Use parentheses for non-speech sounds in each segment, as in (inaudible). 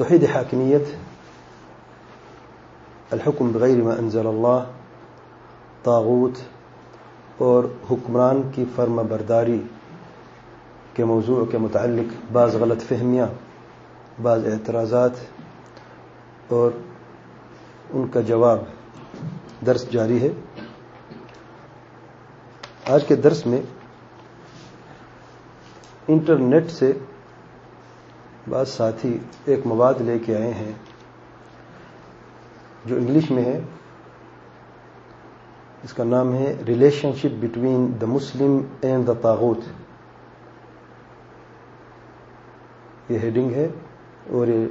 توحید حاکمیت، الحکم بغیر ما انزل اللہ، طاغوت اور حکمران کی فرما برداری کے موضوع کے متعلق بعض غلط فہمیاں، بعض اعتراضات اور ان کا جواب درس جاری ہے۔ آج کے درس میں انٹرنیٹ سے بعض ساتھی ایک مواد لے کے آئے ہیں، جو انگلش میں ہے۔ اس کا نام ہے relationship between the Muslim and the تاغوت یہ ہیڈنگ ہے اور یہ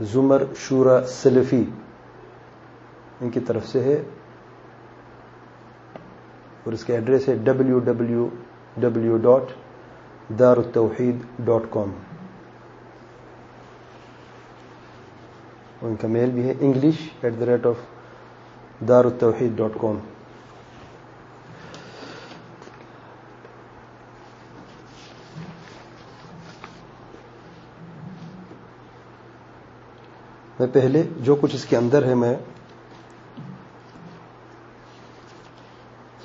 زمر شورا سلفی ان کی طرف سے ہے۔ اور اس کا ایڈریس ہے ڈبلو ڈبلو ڈبلو ڈاٹ دار التوحید ڈاٹ کام ان کا میل بھی ہے English at the rate of دار التوحید ڈاٹ کام میں پہلے جو کچھ اس کے اندر ہے میں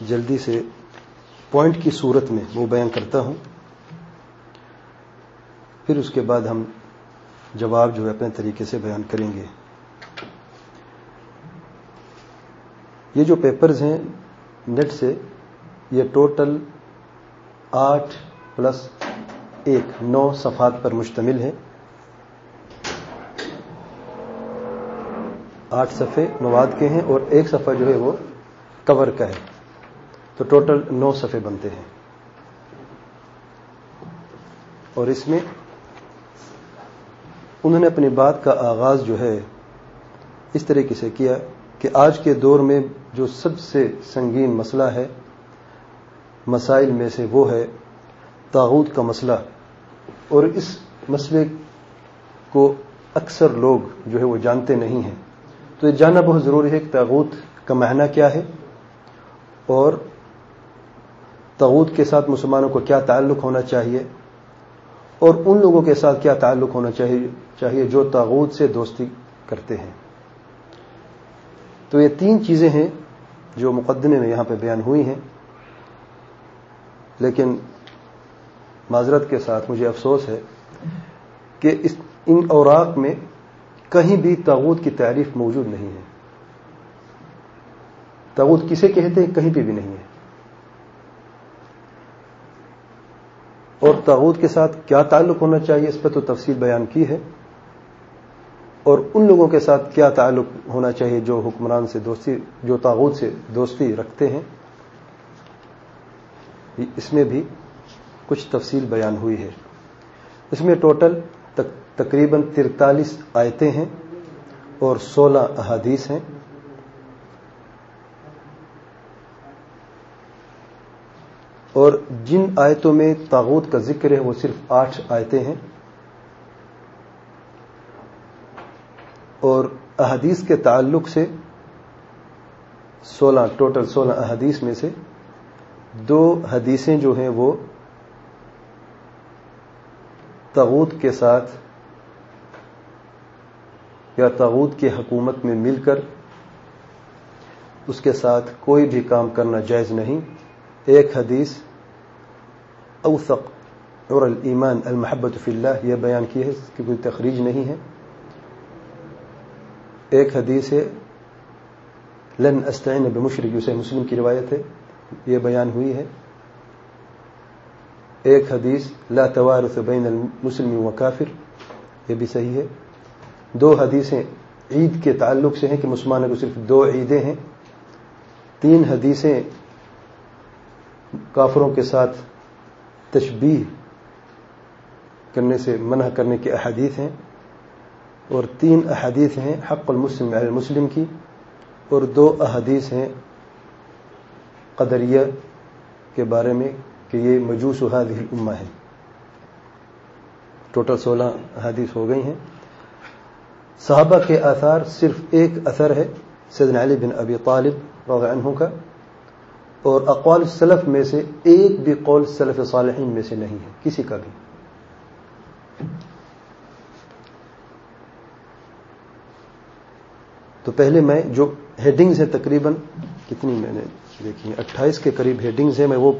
جلدی سے پوائنٹ کی صورت میں وہ بیان کرتا ہوں۔ پھر اس کے بعد ہم جواب جو ہے اپنے طریقے سے بیان کریں گے۔ یہ جو پیپرز ہیں نیٹ سے یہ ٹوٹل آٹھ پلس ایک، نو صفحات پر مشتمل ہے آٹھ صفحے مواد کے ہیں اور ایک صفحہ جو ہے وہ کور کا ہے۔ تو ٹوٹل نو صفحے بنتے ہیں۔ اور اس میں انہوں نے اپنی بات کا آغاز جو ہے اس طریقے سے کیا کہ آج کے دور میں جو سب سے سنگین مسئلہ ہے، مسائل میں سے وہ ہے تاغوت کا مسئلہ۔ اور اس مسئلے کو اکثر لوگ جو ہے وہ جانتے نہیں ہیں۔ تو یہ جاننا بہت ضروری ہے کہ تاغوت کا معنی کیا ہے اور تاغوت کے ساتھ مسلمانوں کو کیا تعلق ہونا چاہیے اور ان لوگوں کے ساتھ کیا تعلق ہونا چاہیے چاہیے جو تاغوت سے دوستی کرتے ہیں۔ تو یہ تین چیزیں ہیں جو مقدمے میں یہاں پہ بیان ہوئی ہیں۔ لیکن معذرت کے ساتھ مجھے افسوس ہے کہ اس، ان اوراق میں کہیں بھی تاغوت کی تعریف موجود نہیں ہے۔ تاغوت کسے کہتے ہیں؟ کہیں پہ بھی نہیں ہے۔ اور تاغوت کے ساتھ کیا تعلق ہونا چاہیے؟ اس پہ تو تفصیل بیان کی ہے۔ اور ان لوگوں کے ساتھ کیا تعلق ہونا چاہیے جو حکمران سے دوستی، جو تاغوت سے دوستی رکھتے ہیں؟ اس میں بھی کچھ تفصیل بیان ہوئی ہے۔ اس میں ٹوٹل تقریباً ترتالیس آیتیں ہیں اور سولہ احادیث ہیں۔ اور جن آیتوں میں تاغوت کا ذکر ہے وہ صرف آٹھ آیتیں ہیں۔ اور احادیث کے تعلق سے سولہ، ٹوٹل سولہ احادیث میں سے دو حدیثیں جو ہیں وہ تاغوت کے ساتھ یا تاغوت کی حکومت میں مل کر اس کے ساتھ کوئی بھی کام کرنا جائز نہیں۔ ایک حدیث، اوثق اور الایمان المحبت فی اللہ یہ بیان کی ہے اس کی کوئی تخریج نہیں ہے۔ ایک حدیث ہے، لن استعین بمشرک اسے مسلم کی روایت ہے، یہ بیان ہوئی ہے۔ ایک حدیث، لا توارث بین المسلم و کافر، یہ بھی صحیح ہے۔ دو حدیثیں عید کے تعلق سے ہیں کہ مسلمانوں کو صرف دو عیدیں ہیں، تین حدیثیں کافروں کے ساتھ تشبیح کرنے سے منع کرنے کے احادیث ہیں۔ اور تین احادیث ہیں حق المسلم علی المسلم کی، اور دو احادیث ہیں قدریہ کے بارے میں کہ یہ مجوس و حادی ہے ٹوٹل سولہ احادیث ہو گئی ہیں۔ صحابہ کے آثار صرف ایک اثر ہے، سیدنا علی بن ابی طالب رضی عنہ کا، اور اقوال سلف میں سے ایک بھی قول سلف صالحین میں سے نہیں ہے، کسی کا بھی۔ تو پہلے میں جو ہیڈنگز ہیں تقریباً، کتنی میں نے دیکھی ہیں؟ اٹھائیس کے قریب ہیڈنگز ہیں، میں وہ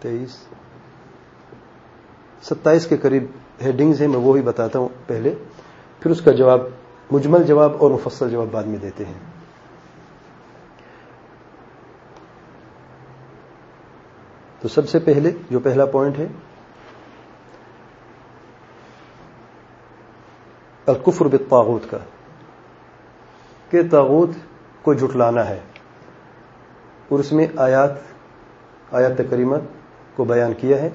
تیئیس، ستائیس کے قریب ہیڈنگز ہیں، میں وہ بھی بتاتا ہوں پہلے۔ پھر اس کا جواب، مجمل جواب اور مفصل جواب بعد میں دیتے ہیں۔ تو سب سے پہلے جو پہلا پوائنٹ ہے، الکفر بالطاغوت کا۔ کہ تاغوت کو جھٹلانا ہے اور اس میں آیات آیات کریمت کو بیان کیا ہے۔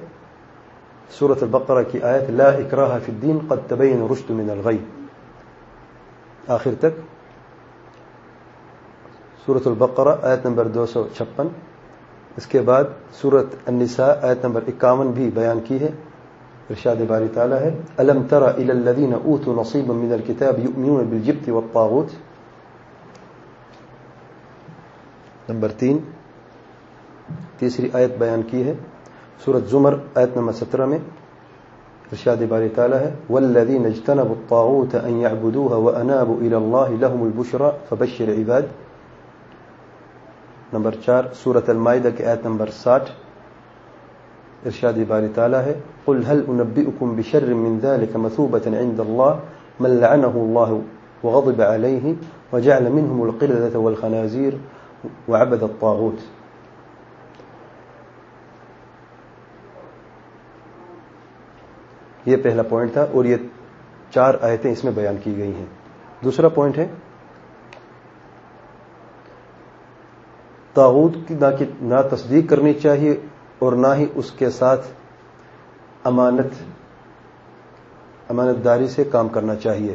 سورت البقرہ کی آیت، لا اکراہ فی الدین قد تبین رشد من الغی۔ آخر تک سورت البقرہ آیت نمبر دو سو چھپن۔ اس کے بعد سورت النساء آیت نمبر اکاون بھی بیان کی ہے۔ ارشاد باری تعالیٰ ہے، الم تر الى الذين اوتوا نصيبا من الكتاب يؤمنون بالجبت والطاغوت؟ نمبر تین، تیسری آیت بیان کی ہے سورت زمر، آیت نمبر سترہ میں، ارشاد باری تعالیٰ ہے والذین اجتنبوا الطاغوت ان يعبدوها وانابوا الى الله لهم البشرى فبشر عباد۔ نمبر چار سورت المائدہ کی آیت نمبر ساٹھ، ارشاد باری تعالیٰ ہے، قل هل انبئكم بشر من ذلك مثوبة عند الله من لعنه الله وغضب عليه وجعل منهم القردة والخنازير وعبد الطاغوت. یہ پہلا پوائنٹ تھا اور یہ چار آیتیں اس میں بیان کی گئی ہیں. دوسرا پوائنٹ ہے تاغوت کی نہ تصدیق کرنی چاہیے اور نہ ہی اس کے ساتھ امانت امانت داری سے کام کرنا چاہیے.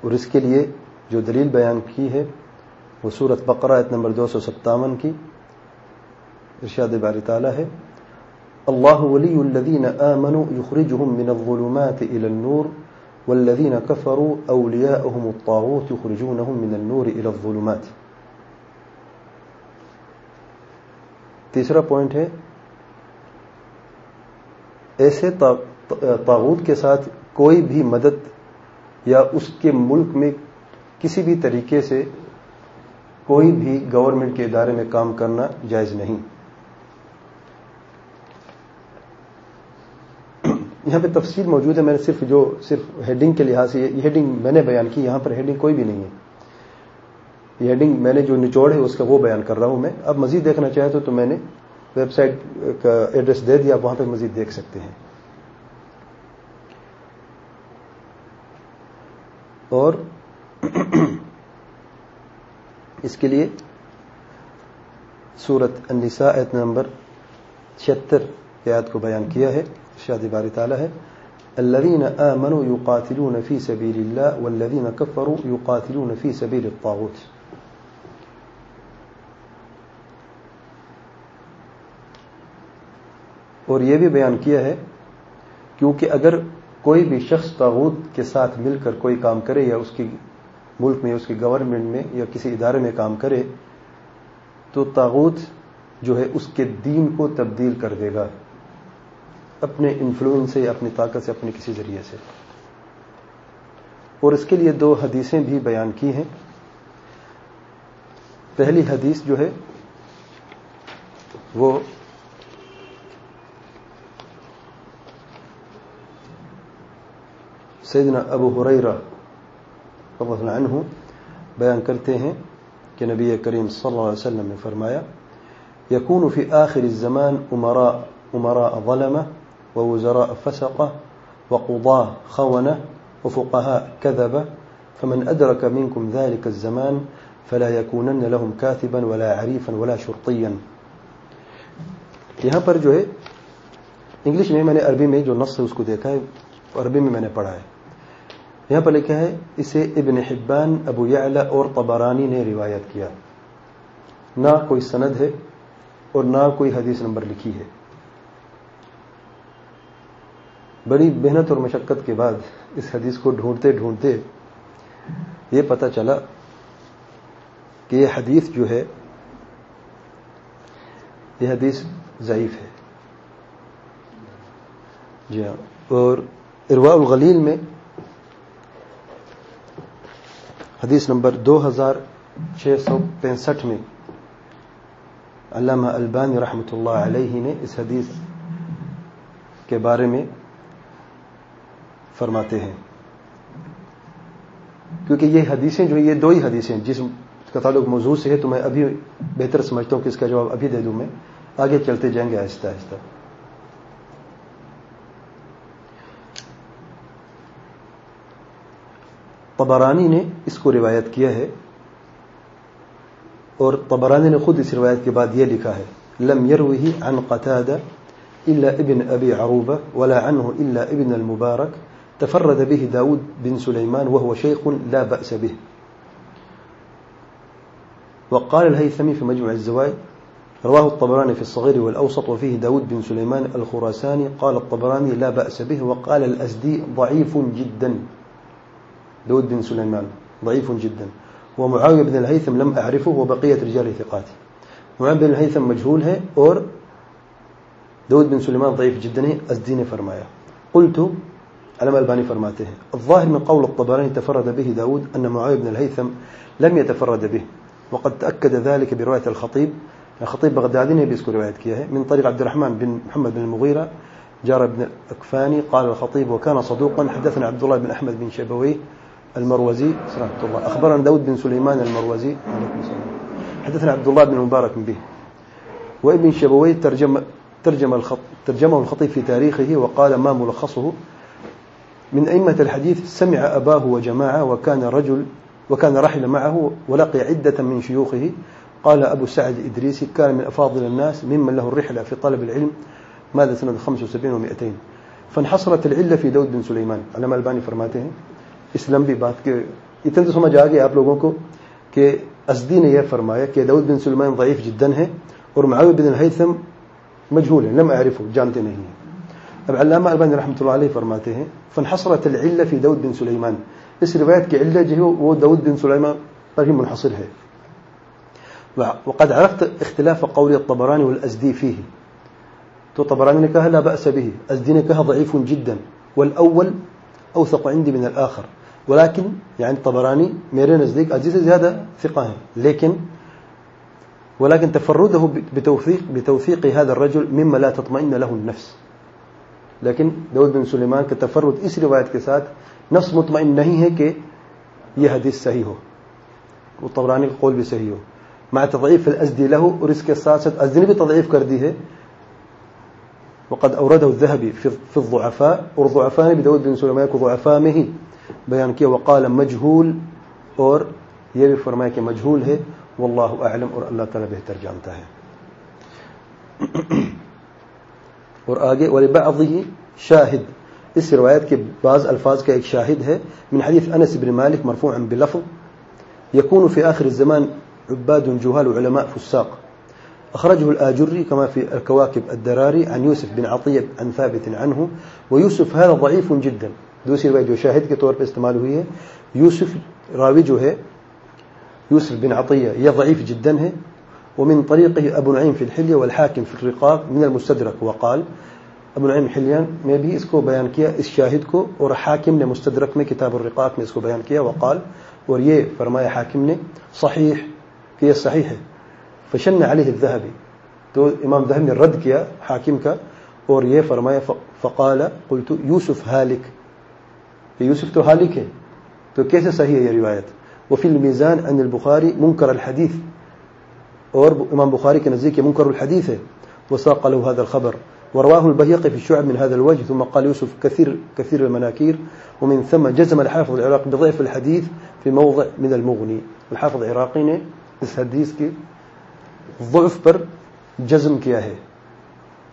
اور اس کے لیے جو دلیل بیان کی ہے، وہ سورت بقرہ نمبر دو سو ستاون کی ارشاد باری تعالیٰ ہے۔ اللہ ولی الذین آمنوا يخرجهم من الظلمات الى النور والذین كفروا اولیاؤهم الطاغوت يخرجونهم من النور الى الظلمات۔ تیسرا پوائنٹ ہے، ایسے طاغوت کے ساتھ کوئی بھی مدد یا اس کے ملک میں کسی بھی طریقے سے کوئی بھی گورنمنٹ کے ادارے میں کام کرنا جائز نہیں۔ یہاں پہ تفصیل موجود ہے، میں نے صرف جو صرف ہیڈنگ کے لحاظ سے یہ ہیڈنگ میں نے بیان کی، یہاں پر ہیڈنگ کوئی بھی نہیں ہے۔ یہ ہیڈنگ میں نے جو نچوڑ ہے، اس کا وہ بیان کر رہا ہوں میں۔ اب مزید دیکھنا چاہے تو میں نے ویب سائٹ کا ایڈریس دے دیا وہاں پہ مزید دیکھ سکتے ہیں۔ اور اس کے لیے سورت النساء ایت نمبر چھتر آیات کو بیان کیا ہے۔ شادی باری تعالیٰ ہے۔ الذين آمنوا يقاتلون في سبيل الله والذين كفروا يقاتلون في سبيل الطاغوت۔ اور یہ بھی بیان کیا ہے کیونکہ اگر کوئی بھی شخص تاغوت کے ساتھ مل کر کوئی کام کرے یا اس کی ملک میں اس کی گورنمنٹ میں یا کسی ادارے میں کام کرے، تو تاغوت جو ہے اس کے دین کو تبدیل کر دے گا، اپنے انفلوئنس سے اپنی طاقت سے، اپنے کسی ذریعے سے۔ اور اس کے لیے دو حدیثیں بھی بیان کی ہیں۔ پہلی حدیث جو ہے، وہ سیدنا ابو حریرہ رضی اللہ عنہ بیان کرتے ہیں کہ نبی کریم صلی اللہ علیہ وسلم نے فرمایا يكون في آخر الزمان أمراء, أمراء ظلمة ووزراء فسقة وقضاء خونة وفقهاء كذبة فمن أدرك منكم ذلك الزمان فلا يكونن لهم كاتبا ولا عريفا ولا شرطيا یہاں پر جو ہے انگلش میں میں نے عربی میں جو نص ہے اس کو دیکھا ہے عربی میں میں نے پڑھا ہے۔ یہاں پر لکھا ہے، اسے ابن حبان، ابو یعلا اور طبرانی نے روایت کیا۔ نہ کوئی سند ہے اور نہ کوئی حدیث نمبر لکھی ہے۔ بڑی محنت اور مشقت کے بعد اس حدیث کو ڈھونڈتے ڈھونڈتے یہ پتہ چلا کہ یہ حدیث جو ہے، یہ حدیث ضعیف ہے۔ جی ہاں۔ اور اروا الغلیل میں حدیث نمبر دو ہزار چھ سو پینسٹھ میں علامہ البانی رحمۃ اللہ علیہ نے اس حدیث کے بارے میں فرماتے ہیں۔ کیونکہ یہ حدیثیں جو یہ دو ہی حدیثیں جس کا تعلق موضوع سے ہے، تو میں ابھی بہتر سمجھتا ہوں کہ اس کا جواب ابھی دے دوں میں۔ آگے چلتے جائیں گے آہستہ آہستہ۔ طبرانی نے اس کو روایت کیا ہے اور طبرانی نے خود اس روایت کے بعد یہ لکھا ہے، لم يروه عن قتادة إلا ابن أبي عروبة ولا عنه إلا ابن المبارك، تفرد به داود بن سليمان وهو شيخ لا بأس به. وقال الهيثمي في مجمع الزواج رواه الطبراني في الصغير والأوسط وفيه داود بن سليمان الخراساني، قال الطبراني لا بأس به وقال الأزدي ضعيف جدا. داود بن سليمان، ضعيف جدا. ومعاوية بن الهيثم لم أعرفه، وبقية رجال ثقاته معاوية بن الهيثم مجهول ہے اور داود بن سليمان ضعيف جدا ہے ازدی نے فرمایا. قلت، علم الباني فرماته الظاهر من قول الطبراني تفرد به داود أن معاوية بن الهيثم لم يتفرد به، وقد تأكد ذلك برواية الخطيب. الخطيب بغدادي نے بھی اس کو روایت کیا ہے. من طريق عبد الرحمن بن محمد بن المغيرة، جار بن الأكفاني، قال الخطيب وكان صدوقا، حدثنا عبد الله بن أحمد بن شبويه المروزي. رحمه الله. أخبرنا داود بن سليمان المروزي. حدثنا عبد الله بن مبارك به. وابن شبويه ترجم ترجم الخط ترجمه الخطيب في تاريخه وقال ما ملخصه. من أئمة الحديث سمع أباه وجماعة وكان رجل وكان رحل معه ولقي عدة من شيوخه. قال أبو سعد إدريسي كان من أفاضل الناس ممن له الرحلة في طلب العلم. ماذا سنة 75 و200 فانحصرت العلة في داود بن سليمان. علامہ البانی فرماتے ہیں اس لمبی بات کے اتنے تو سمجھ آ گیا آپ لوگوں کو کہ ازدی نے یہ فرمایا کہ داود بن سلمان ضعیف جدا ہے اور معاویہ بن الحیثم مجهول ہے لم اعرفه جانتے نہیں ہیں۔ اب علامہ البانی رحمۃ اللہ علیہ فرماتے ہیں، فانحصرت العلة في داود بن سليمان اس روایت کی علت جو ہے، وہ داود بن سلیمان پر ہی منحصر ہے۔ وقد عرفت اختلاف قول الطبراني والازدي فيه۔ تو طبراني نے کہا، لا بأس به۔ ازدي نے کہا ضعيف جدا۔ والاول اوثق عندي من الاخر ولكن يعني یعنی طبراني میرے نزدیک ازدی سے زیادہ ثقہ ہیں، لیکن ولكن تفرده بتوثيق بتوثيق هذا الرجل مما لا تطمئن له النفس. لیکن داود بن سلیمان کے تفرد اس روایت کے ساتھ نفس مطمئن نہیں ہے کہ یہ حدیث صحیح ہو، وہ طبرانی کا قول بھی صحیح ہو۔ مع تضعیف الازدی له، اور اس کے ساتھ ساتھ ازدی نے بھی تضعیف کر دی ہے۔ وقد اورده الذهبي في الضعفاء، اور ضعفاء نے بھی داود بن سلیمان کو ضعفاء میں ہی بیان کیا، وقال مجهول اور یہ بھی فرمایا کہ مجهول ہے، واللہ اعلم، اور اللہ تعالی بہتر جانتا ہے۔ اور آگے ولبعضه شاهد اس روایت کے بعض الفاظ کا ایک شاہد ہے، من حدیث انس بن مالک مرفوعا بلفظ يكون في آخر الزمان عباد جهال علماء فساق أخرجه الآجري كما في الكواكب الدراري عن يوسف بن عطية عن ثابت عنه ويوسف هذا ضعيف جدا۔ دوسری روایت جو شاہد کے طور پر استعمال ہوئی ہے، یوسف راوی جو ہے، یوسف بن عطیہ، یہ ضعیف جدا ہے۔ ومن طريقه أبو نعيم في الحلية والحاكم في الرقاق من المستدرك وقال ابو نعیم حلیان میں بھی اس کو بیان کیا، اس شاہد کو، اور حاکم نے مستدرک میں کتاب الرقاق میں اس کو بیان کیا وقال اور یہ فرمایا حاکم نے، صحیح، کہ یہ صحیح ہے۔ فشن علیہ الذهبی تو امام ذہب نے رد کیا حاکم کا، اور یہ فرمایا، فقال، قلت، یوسف ہالک کہ یوسف تو ہالک ہے تو کیسے صحیح ہے یہ روایت؟ وفی المیزان ان البخاری منکر الحدیث، اور امام بخاری کے نزدیک منکر الحدیث ہے۔ وساق له هذا الخبر، ورواه البهيقي في الشعب من هذا الوجه، ثم قال يوسف كثير كثير المناكير، ومن ثم جزم الحافظ العراقي بضعف الحديث في موضع من المغني. الحافظ العراقي نے اس حدیث کی ضعف پر جزم کیا ہے۔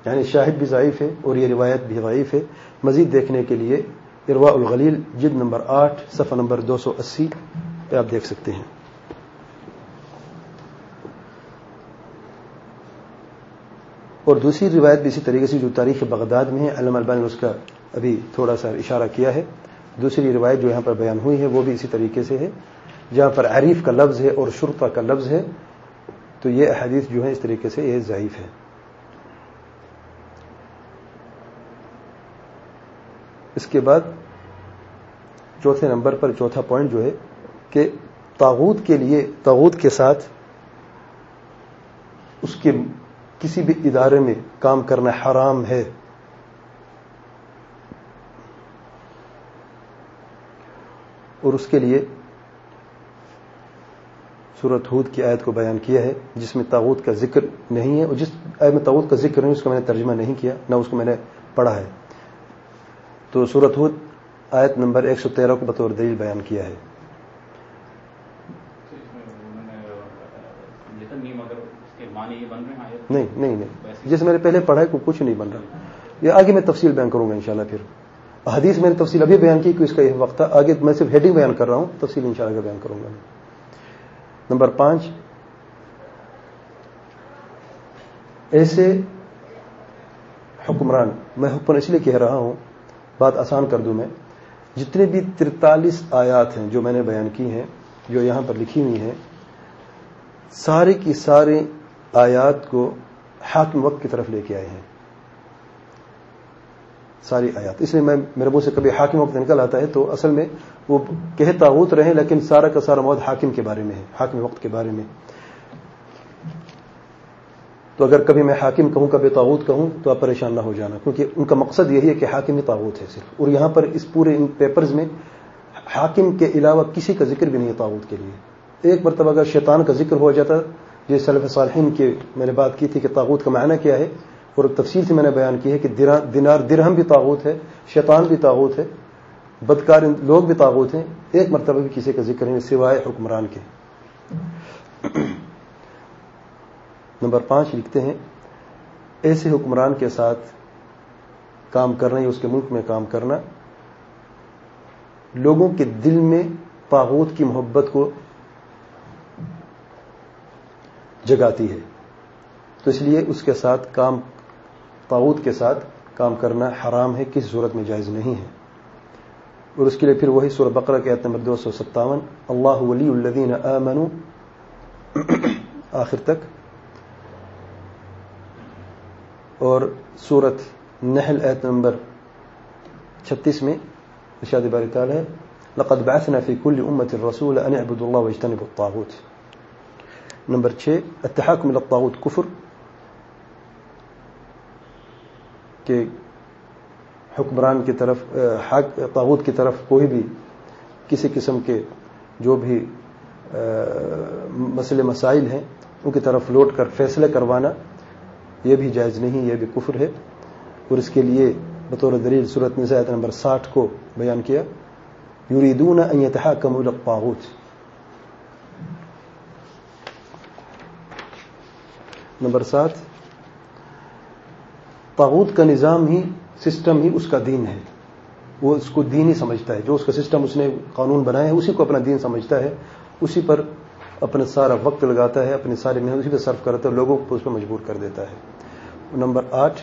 یعنی شاہد بھی ضعیف ہے اور یہ روایت بھی ضعیف ہے۔ مزید دیکھنے کے لیے اروا الغلیل جد نمبر آٹھ، صفحہ نمبر دو سو اسی، پہ آپ دیکھ سکتے ہیں۔ اور دوسری روایت بھی اسی طریقے سے، جو تاریخ بغداد میں ہے علم البان نے اس کا ابھی تھوڑا سا اشارہ کیا ہے۔ دوسری روایت جو یہاں پر بیان ہوئی ہے، وہ بھی اسی طریقے سے ہے۔ جہاں پر عریف کا لفظ ہے اور شرطہ کا لفظ ہے، تو یہ احادیث جو ہے اس طریقے سے یہ ضعیف ہے اس کے بعد چوتھے نمبر پر چوتھا پوائنٹ جو ہے کہ تاغوت کے لیے، تاغوت کے ساتھ اس کے کسی بھی ادارے میں کام کرنا حرام ہے۔ اور اس کے لیے سورت ہود کی آیت کو بیان کیا ہے، جس میں تاغوت کا ذکر نہیں ہے، اور جس آیت میں تاغوت کا ذکر نہیں، اس کا میں نے ترجمہ نہیں کیا، نہ اس کو میں نے پڑھا ہے۔ تو سورت ہود آیت نمبر ایک سو تیرہ کو بطور دلیل بیان کیا ہے۔ نہیں نہیں نہیں۔ جیسے میں نے پہلے پڑھا ہے کچھ نہیں بن رہا۔ یہ آگے میں تفصیل بیان کروں گا انشاءاللہ پھر۔ حدیث میں نے تفصیل ابھی بیان کی کہ اس کا یہ وقت تھا۔ آگے میں صرف ہیڈنگ بیان کر رہا ہوں، تفصیل ان شاء اللہ بیان کروں گا۔ نمبر پانچ۔ ایسے حکمران، میں حکم اس لیے کہہ رہا ہوں بات آسان کر دوں میں، جتنے بھی ترتالیس آیات ہیں جو میں نے بیان کی ہیں، جو یہاں پر لکھی ہوئی ہیں، سارے کی سارے آیات کو حاکم وقت کی طرف لے کے آئے ہیں۔ ساری آیات۔ اس لیے میں میرے منہ سے کبھی حاکم وقت نکل آتا ہے تو اصل میں وہ کہ تاغوت رہے لیکن سارا کا سارا مواد حاکم کے بارے میں ہے، حاکم وقت کے بارے میں۔ تو اگر کبھی میں حاکم کہوں، کبھی تاغوت کہوں، تو آپ پریشان نہ ہو جانا، کیونکہ ان کا مقصد یہی ہے کہ حاکم ہی تاغوت ہے صرف۔ اور یہاں پر اس پورے ان پیپرز میں حاکم کے علاوہ کسی کا ذکر بھی نہیں ہے تاغوت کے لیے۔ ایک مرتبہ اگر شیطان کا ذکر ہو جاتا جیسے سلف صالحین کے میں نے بات کی تھی کہ تاغوت کا معنی کیا ہے، اور تفصیل سے میں نے بیان کی ہے کہ دینار درہم بھی تاغوت ہے، شیطان بھی تاغوت ہے، بدکار لوگ بھی تاغوت ہیں، ایک مرتبہ بھی کسی کا ذکر نہیں سوائے حکمران کے۔ نمبر پانچ لکھتے ہیں، ایسے حکمران کے ساتھ کام کرنا یا اس کے ملک میں کام کرنا، لوگوں کے دل میں تاغوت کی محبت کو جگاتی ہے۔ تو اس لیے اس کے ساتھ کام تاغوت کے ساتھ کام کرنا حرام ہے، کسی صورت میں جائز نہیں ہے۔ اور اس کے لیے پھر وہی سورہ بقرہ کے نمبر دو سو ستاون، اللہ ولی الدین آخر تک اور سورت نحل ایت نمبر چھتیس میں ارشاد باری تعالی ہے، لقد بعثنا في كل امه الرسول ان اعبدوا الله واجتنبوا الطاغوت۔ نمبر 6 التحاكم الى الطاغوت كفر کہ حکمران کی طرف طاغوت کی طرف کوئی بھی کسی قسم کے جو بھی مسئلے، مسائل ہیں، ان کی طرف لوٹ کر، فیصلے کروانا یہ بھی جائز نہیں، یہ بھی کفر ہے۔ اور اس کے لیے بطور دلیل صورت نظایت نمبر ساٹھ کو بیان کیا۔ یوریدون ان يتحاكموا الى الطاغوت۔ نمبر سات، طاغوت کا نظام ہی، سسٹم ہی اس کا دین ہے۔ وہ اس کو دین ہی سمجھتا ہے۔ جو اس کا سسٹم اس نے قانون بنایا ہے، اسی کو اپنا دین سمجھتا ہے۔ اسی پر اپنا سارا وقت لگاتا ہے، اپنی ساری محنت اسی پہ صرف کرتا ہے، لوگوں کو اس پہ مجبور کر دیتا ہے۔ نمبر آٹھ،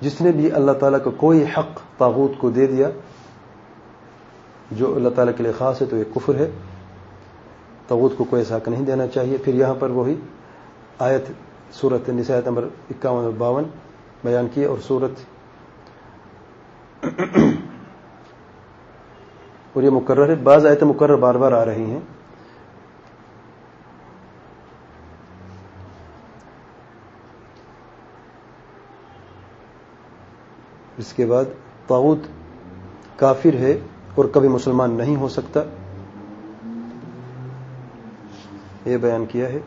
جس نے بھی اللہ تعالیٰ کا کوئی حق تاغوت کو دے دیا، جو اللہ تعالیٰ کے لیے خاص ہے تو یہ کفر ہے۔ تاغوت کو کوئی ایسا حق نہیں دینا چاہیے۔ پھر یہاں پر وہی آیت سورت نسایت نمبر اکاون اور باون بیان کی اور سورت اور یہ مقرر ہے، بعض آیتیں مقرر بار بار آ رہی ہیں۔ اس کے بعد تاؤت کافر ہے اور کبھی مسلمان نہیں ہو سکتا۔ یہ بیان کیا ہے۔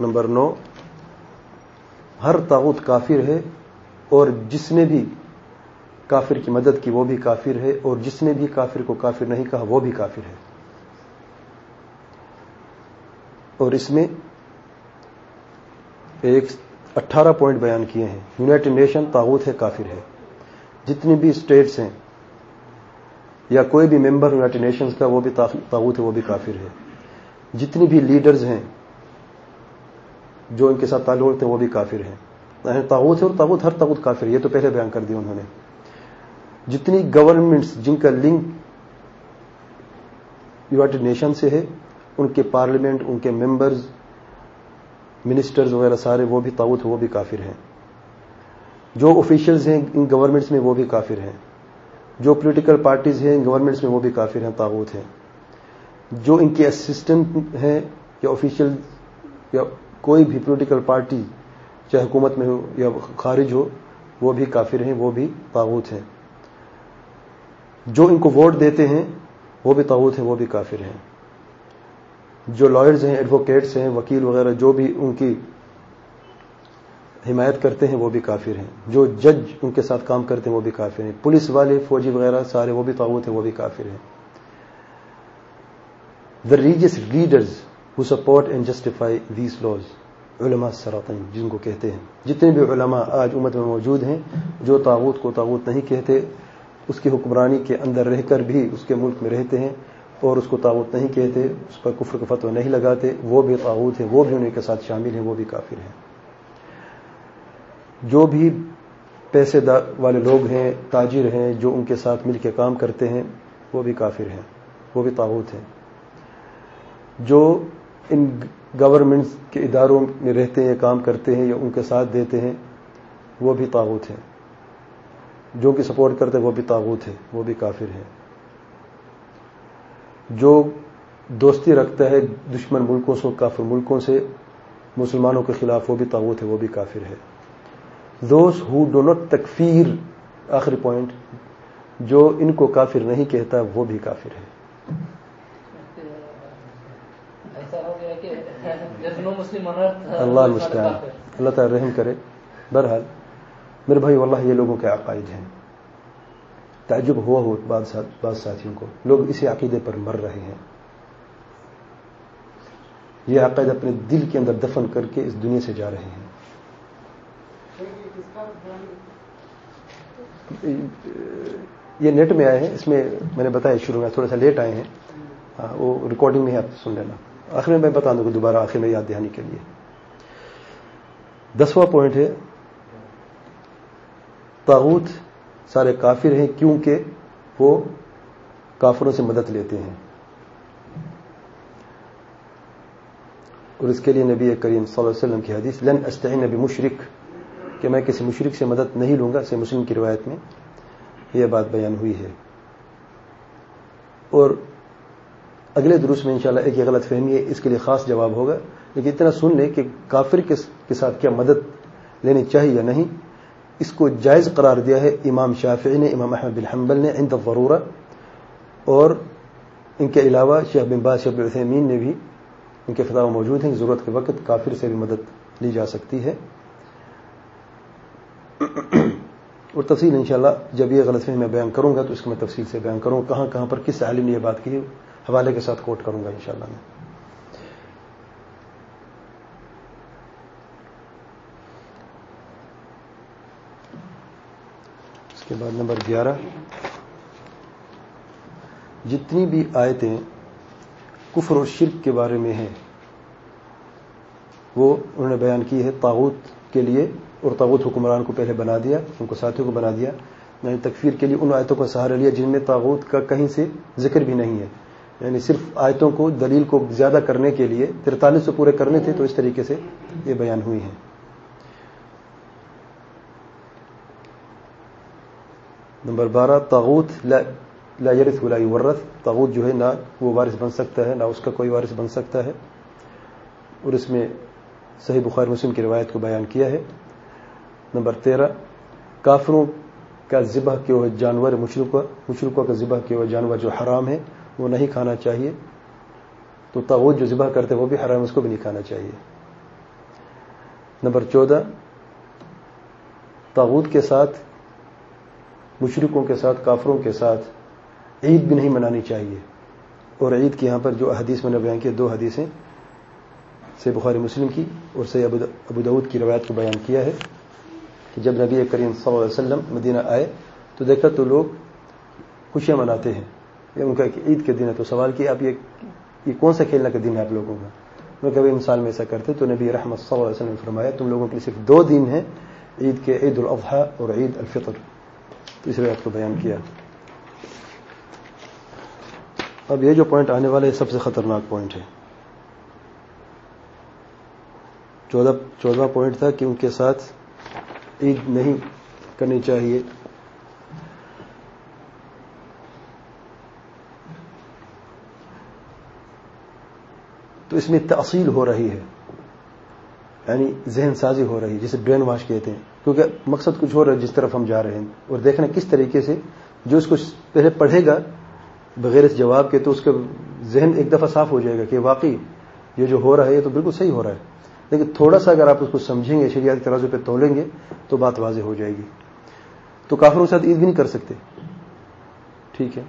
نمبر نو، ہر تاغت کافر ہے اور جس نے بھی کافر کی مدد کی وہ بھی کافر ہے اور جس نے بھی کافر کو کافر نہیں کہا وہ بھی کافر ہے۔ اور اس میں ایک اٹھارہ پوائنٹ بیان کیے ہیں۔ یونائٹڈ نیشن تاغوت ہے، کافر ہے۔ جتنی بھی اسٹیٹس ہیں یا کوئی بھی ممبر یونائٹڈ نیشنز کا وہ بھی تاغوت ہے، وہ بھی کافر ہے۔ جتنی بھی لیڈرز ہیں جو ان کے ساتھ تعلق ہیں وہ بھی کافر ہیں۔ یعنی تاغوت ہے اور تاغوت ہر تاغوت کافر ہے، یہ تو پہلے بیان کر دیا انہوں نے۔ جتنی گورنمنٹس جن کا لنک یونائٹڈ نیشن سے ہے، ان کے پارلیمنٹ ان کے ممبرز منسٹرز وغیرہ سارے وہ بھی تاغوت وہ بھی کافر ہیں۔ جو آفیشلز ہیں، ان گورنمنٹس میں وہ بھی کافر ہیں۔ جو پولیٹیکل پارٹیز ہیں، ان گورنمنٹس میں وہ بھی کافر ہیں تاغوت ہیں۔ جو ان کے اسسٹنٹ ہیں، یا آفیشل یا کوئی بھی پولیٹیکل پارٹی چاہے حکومت میں ہو یا خارج ہو، وہ بھی کافر ہیں، وہ بھی تاغوت ہیں۔ جو ان کو ووٹ دیتے ہیں، وہ بھی تاغوت ہیں، وہ بھی کافر ہیں۔ جو لائرز ہیں ایڈوکیٹس ہیں، وکیل وغیرہ، جو بھی ان کی حمایت کرتے ہیں، وہ بھی کافر ہیں۔ جو جج ان کے ساتھ کام کرتے ہیں، وہ بھی کافر ہیں۔ پولیس والے، فوجی وغیرہ، سارے وہ بھی تاغوت ہیں، وہ بھی کافر ہیں۔ The religious leaders who support and justify these laws علماء سراطین جن کو کہتے ہیں۔ جتنے بھی علماء آج امت میں موجود ہیں، جو تاغوت کو تاغوت نہیں کہتے اس کی حکمرانی کے اندر رہ کر بھی اس کے ملک میں رہتے ہیں اور اس کو تعوت نہیں کہتے، اس پر کفر کا فتو نہیں لگاتے، وہ بھی تعوت ہیں، وہ بھی انہیں کے ساتھ شامل ہیں، وہ بھی کافر ہیں۔ جو بھی پیسے والے لوگ ہیں، تاجر ہیں، جو ان کے ساتھ مل کے کام کرتے ہیں، وہ بھی کافر ہیں، وہ بھی تعوت ہیں۔ جو ان گورنمنٹ کے اداروں میں رہتے ہیں، کام کرتے ہیں یا ان کے ساتھ دیتے ہیں، وہ بھی تعوت ہیں۔ جو کہ سپورٹ کرتے وہ بھی تعوت ہے وہ بھی کافر ہیں۔ جو دوستی رکھتا ہے دشمن ملکوں سے کافر ملکوں سے مسلمانوں کے خلاف وہ بھی تعوت ہے وہ بھی کافر ہے دوز ہو ڈو ناٹ تکفیر آخری پوائنٹ جو ان کو کافر نہیں کہتا وہ بھی کافر ہے اللہ اللہ تعالی رحم کرے۔ بہرحال میرے بھائی، واللہ یہ لوگوں کے عقائد ہیں۔ تعجب ہوا ہو بعض ساتھیوں کو۔ لوگ اسی عقیدے پر مر رہے ہیں۔ یہ عقائد اپنے دل کے اندر دفن کر کے اس دنیا سے جا رہے ہیں۔ یہ نیٹ میں آئے ہیں۔ اس میں میں نے بتایا شروع میں، تھوڑا سا لیٹ آئے ہیں۔ ہاں، وہ ریکارڈنگ میں آپ سن لینا۔ آخر میں میں بتا دوں گا دوبارہ، آخر میں یاد دہانی کے لیے۔ دسواں پوائنٹ ہے تاغوت سارے کافر ہیں کیونکہ وہ کافروں سے مدد لیتے ہیں۔ اور اس کے لیے نبی کریم صلی اللہ علیہ وسلم کی حدیث، لن استعین نبی مشرق کہ میں کسی مشرق سے مدد نہیں لوں گا سے مسلم کی روایت میں یہ بات بیان ہوئی ہے۔ اور اگلے دروس میں انشاءاللہ ایک یہ غلط فہمی ہے، اس کے لیے خاص جواب ہوگا، لیکن اتنا سن لیں کہ کافر کے ساتھ کیا مدد لینی چاہیے یا نہیں۔ اس کو جائز قرار دیا ہے امام شافعی نے، امام احمد بن حنبل نے عند ضرورہ اور ان کے علاوہ شیخ بن باز، شیخ الحمین نے بھی ان کے فتح موجود ہیں۔ ضرورت کے وقت کافر سے بھی مدد لی جا سکتی ہے۔ اور تفصیل انشاءاللہ جب یہ غلط فہمی میں بیان کروں گا تو اس کو میں تفصیل سے بیان کروں کہاں کہاں پر کس عالم نے یہ بات کی حوالے کے ساتھ کوٹ کروں گا انشاءاللہ میں۔ کے بعد نمبر گیارہ۔ جتنی بھی آیتیں کفر و شرک کے بارے میں ہیں، وہ انہوں نے بیان کی ہے تاغوت کے لیے، اور تاغوت حکمران کو پہلے بنا دیا، ان کو ساتھیوں کو بنا دیا۔ یعنی تکفیر کے لیے ان آیتوں کا سہارا لیا جن میں تاغوت کا کہیں سے ذکر بھی نہیں ہے۔ یعنی صرف آیتوں کو دلیل کو زیادہ کرنے کے لیے، ترتالیس سے پورے کرنے تھے، تو اس طریقے سے یہ بیان ہوئی ہیں۔ نمبر بارہ تاغوت لا یرث ولا ورث تاغوت جو ہے، نہ وہ وارث بن سکتا ہے، نہ اس کا کوئی وارث بن سکتا ہے۔ اور اس میں صحیح بخار مسلم کی روایت کو بیان کیا ہے۔ نمبر تیرہ، کافروں کا ذبح کیا ہوا جانور مشرقہ مشرقوں کا ذبح کیا ہوا جانور جو حرام ہے وہ نہیں کھانا چاہیے۔ تو تاغوت جو ذبح کرتے وہ بھی حرام، اس کو بھی نہیں کھانا چاہیے۔ نمبر چودہ تاغوت کے ساتھ مشرقوں کے ساتھ، کافروں کے ساتھ عید بھی نہیں منانی چاہیے۔ اور عید کے یہاں پر جو حدیث میں نے بیان کیا، دو حدیثیں سے بخاری مسلم کی اور سے ابو کی روایت کو بیان کیا ہے کہ جب نبی کریم صلی اللہ علیہ وسلم مدینہ آئے تو دیکھا تو لوگ خوشیاں مناتے ہیں۔ ان کا عید کے دن ہے تو سوال کیا، آپ یہ کون سا کھیلنے کا دن ہے آپ لوگوں کا؟ میں کبھی مثال میں ایسا کرتے تو نبی رحمت صلی اللہ علیہ وسلم نے فرمایا، تم لوگوں کے لیے صرف دو دن ہیں، عید کے عید الاضحیٰ اور عید الفطر۔ تو اس کو بیان کیا۔ اب یہ جو پوائنٹ آنے والے سب سے خطرناک پوائنٹ ہے۔ چودہ چودہ پوائنٹ تھا کہ ان کے ساتھ عید نہیں کرنی چاہیے۔ تو اس میں تاصیل ہو رہی ہے۔ یعنی ذہن سازی ہو رہی ہے، جسے برین واش کہتے ہیں۔ کیونکہ مقصد کچھ اور ہے جس طرف ہم جا رہے ہیں اور دیکھنا کس طریقے سے جو اس کو پہلے پڑھے گا بغیر اس جواب کے تو اس کا ذہن ایک دفعہ صاف ہو جائے گا کہ واقعی یہ جو ہو رہا ہے یہ تو بالکل صحیح ہو رہا ہے۔ لیکن تھوڑا سا اگر آپ اس کو سمجھیں گے، شریعت ترازو پہ تولیں گے، تو بات واضح ہو جائے گی۔ تو کافروں کے ساتھ عید بھی نہیں کر سکتے۔ ٹھیک ہے۔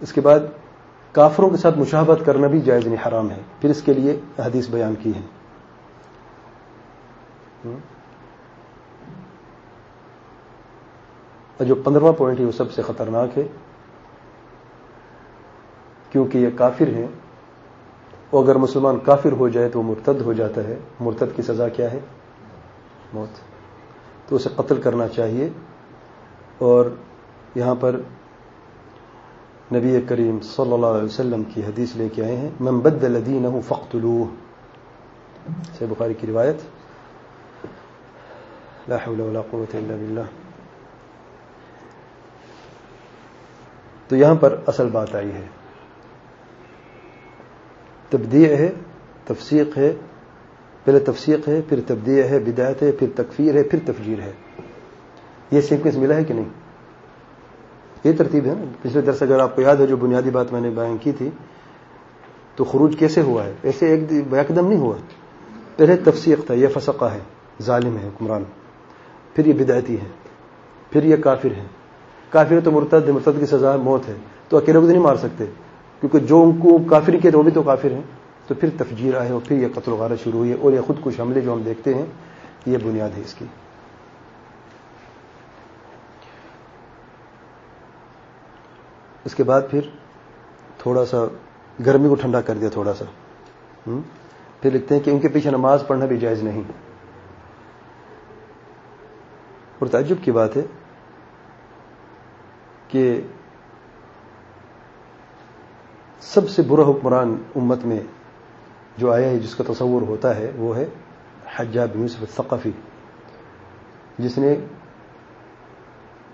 اس کے بعد کافروں کے ساتھ مشاہبت کرنا بھی جائز نہیں حرام ہے۔ پھر اس کے لیے حدیث بیان کی ہے۔ جو پندرواں پوائنٹ ہے وہ سب سے خطرناک ہے، کیونکہ یہ کافر ہیں۔ اور اگر مسلمان کافر ہو جائے تو وہ مرتد ہو جاتا ہے۔ مرتد کی سزا کیا ہے؟ موت۔ تو اسے قتل کرنا چاہیے۔ اور یہاں پر نبی کریم صلی اللہ علیہ وسلم کی حدیث لے کے آئے ہیں، من بدل دینہ فقتلوہ سے بخاری کی روایت۔ لا حول ولا قوة الا باللہ۔ تو یہاں پر اصل بات آئی ہے۔ تبدیع ہے، تفسیق ہے، پہلے تفسیق ہے، پھر تبدیع ہے، بدایت ہے، پھر تکفیر ہے، پھر تفجیر ہے۔ یہ سیکوینس ملا ہے کہ نہیں؟ یہ ترتیب ہے نا۔ پچھلے درس اگر آپ کو یاد ہے جو بنیادی بات میں نے بیان کی تھی، تو خروج کیسے ہوا ہے؟ ایسے ایک بیکدم نہیں ہوا۔ پہلے تفسیق تھا، یہ فسقہ ہے، ظالم ہے، حکمران۔ پھر یہ بدایتی ہے، پھر یہ کافر ہے۔ کافر تو مرتد مرتد کی سزا موت ہے، تو اکیلے کو نہیں مار سکتے۔ کیونکہ جو ان کو کافر کے وہ بھی تو کافر ہیں۔ تو پھر تفجیر آئے اور پھر یہ قتل و غارت شروع ہوئی ہے اور یہ خود کچھ حملے جو ہم دیکھتے ہیں یہ بنیاد ہے اس کی۔ اس کے بعد پھر تھوڑا سا گرمی کو ٹھنڈا کر دیا، تھوڑا سا۔ پھر لکھتے ہیں کہ ان کے پیچھے نماز پڑھنا بھی جائز نہیں۔ اور تعجب کی بات ہے کہ سب سے برا حکمران امت میں جو آیا ہے، جس کا تصور ہوتا ہے، وہ ہے حجاب بن یوسف الثقفی، جس نے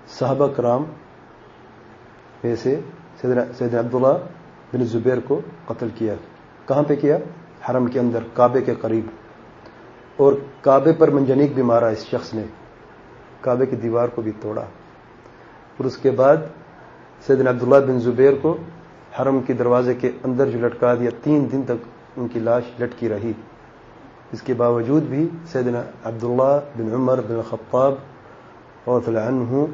صحابہ کرام میں سے سید عبداللہ بن زبیر کو قتل کیا۔ کہاں پہ کیا؟ حرم کے اندر، کعبے کے قریب۔ اور کعبے پر منجنیک بھی مارا اس شخص نے۔ کعبے کی دیوار کو بھی توڑا۔ اور اس کے بعد سید عبداللہ بن زبیر کو حرم کے دروازے کے اندر جو لٹکا دیا، تین دن تک ان کی لاش لٹکی رہی۔ اس کے باوجود بھی سیدنا عبداللہ بن عمر بن خطاب اور عنہ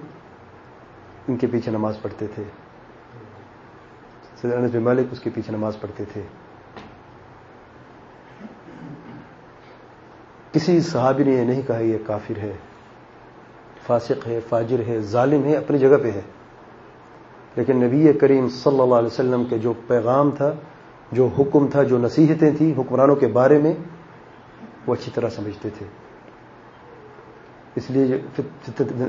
ان کے پیچھے نماز پڑھتے تھے۔ سیدنا بن مالک اس کے پیچھے نماز پڑھتے تھے۔ کسی صحابی نے یہ نہیں کہا یہ کافر ہے۔ فاسق ہے، فاجر ہے، ظالم ہے، اپنی جگہ پہ ہے۔ لیکن نبی کریم صلی اللہ علیہ وسلم کے جو پیغام تھا، جو حکم تھا، جو نصیحتیں تھیں حکمرانوں کے بارے میں، وہ اچھی طرح سمجھتے تھے۔ اس لیے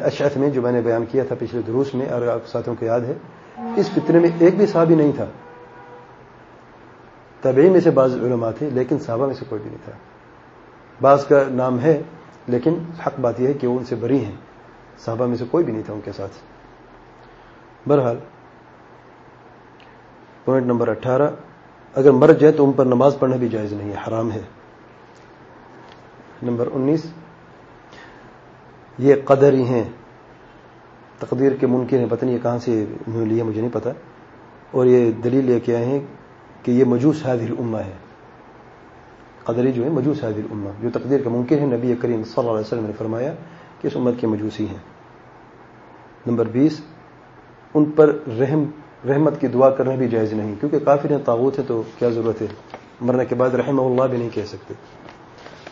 اشعت میں جو میں نے بیان کیا تھا پچھلے دروس میں، اور آپ ساتھیوں کو یاد ہے، اس فتنے میں ایک بھی صحابی نہیں تھا۔ طبی میں سے بعض علماء تھے، لیکن صحابہ میں سے کوئی بھی نہیں تھا۔ بعض کا نام ہے، لیکن حق بات یہ ہے کہ وہ ان سے بری ہیں۔ صحابہ میں سے کوئی بھی نہیں تھا ان کے ساتھ۔ بہرحال پوائنٹ نمبر اٹھارہ، اگر مر جائے تو ان پر نماز پڑھنا بھی جائز نہیں ہے، حرام ہے۔ نمبر انیس، یہ قدر ہی ہیں۔ تقدیر کے ممکن ہے پتہ نہیں یہ کہاں سے لیا، مجھے نہیں پتا اور یہ دلیل لے کے آئے ہیں کہ یہ مجوس حاضر اما ہے۔ قدری جو ہے مجوس حاضر اما جو تقدیر کا ممکن ہے نبی کریم صلی اللہ علیہ وسلم نے فرمایا کہ اس امت کے مجوسی ہیں۔ نمبر بیس، ان پر رحم، رحمت کی دعا کرنا بھی جائز نہیں، کیونکہ کافی نے تعوت ہے تو کیا ضرورت ہے؟ مرنے کے بعد رحمہ اللہ بھی نہیں کہہ سکتے۔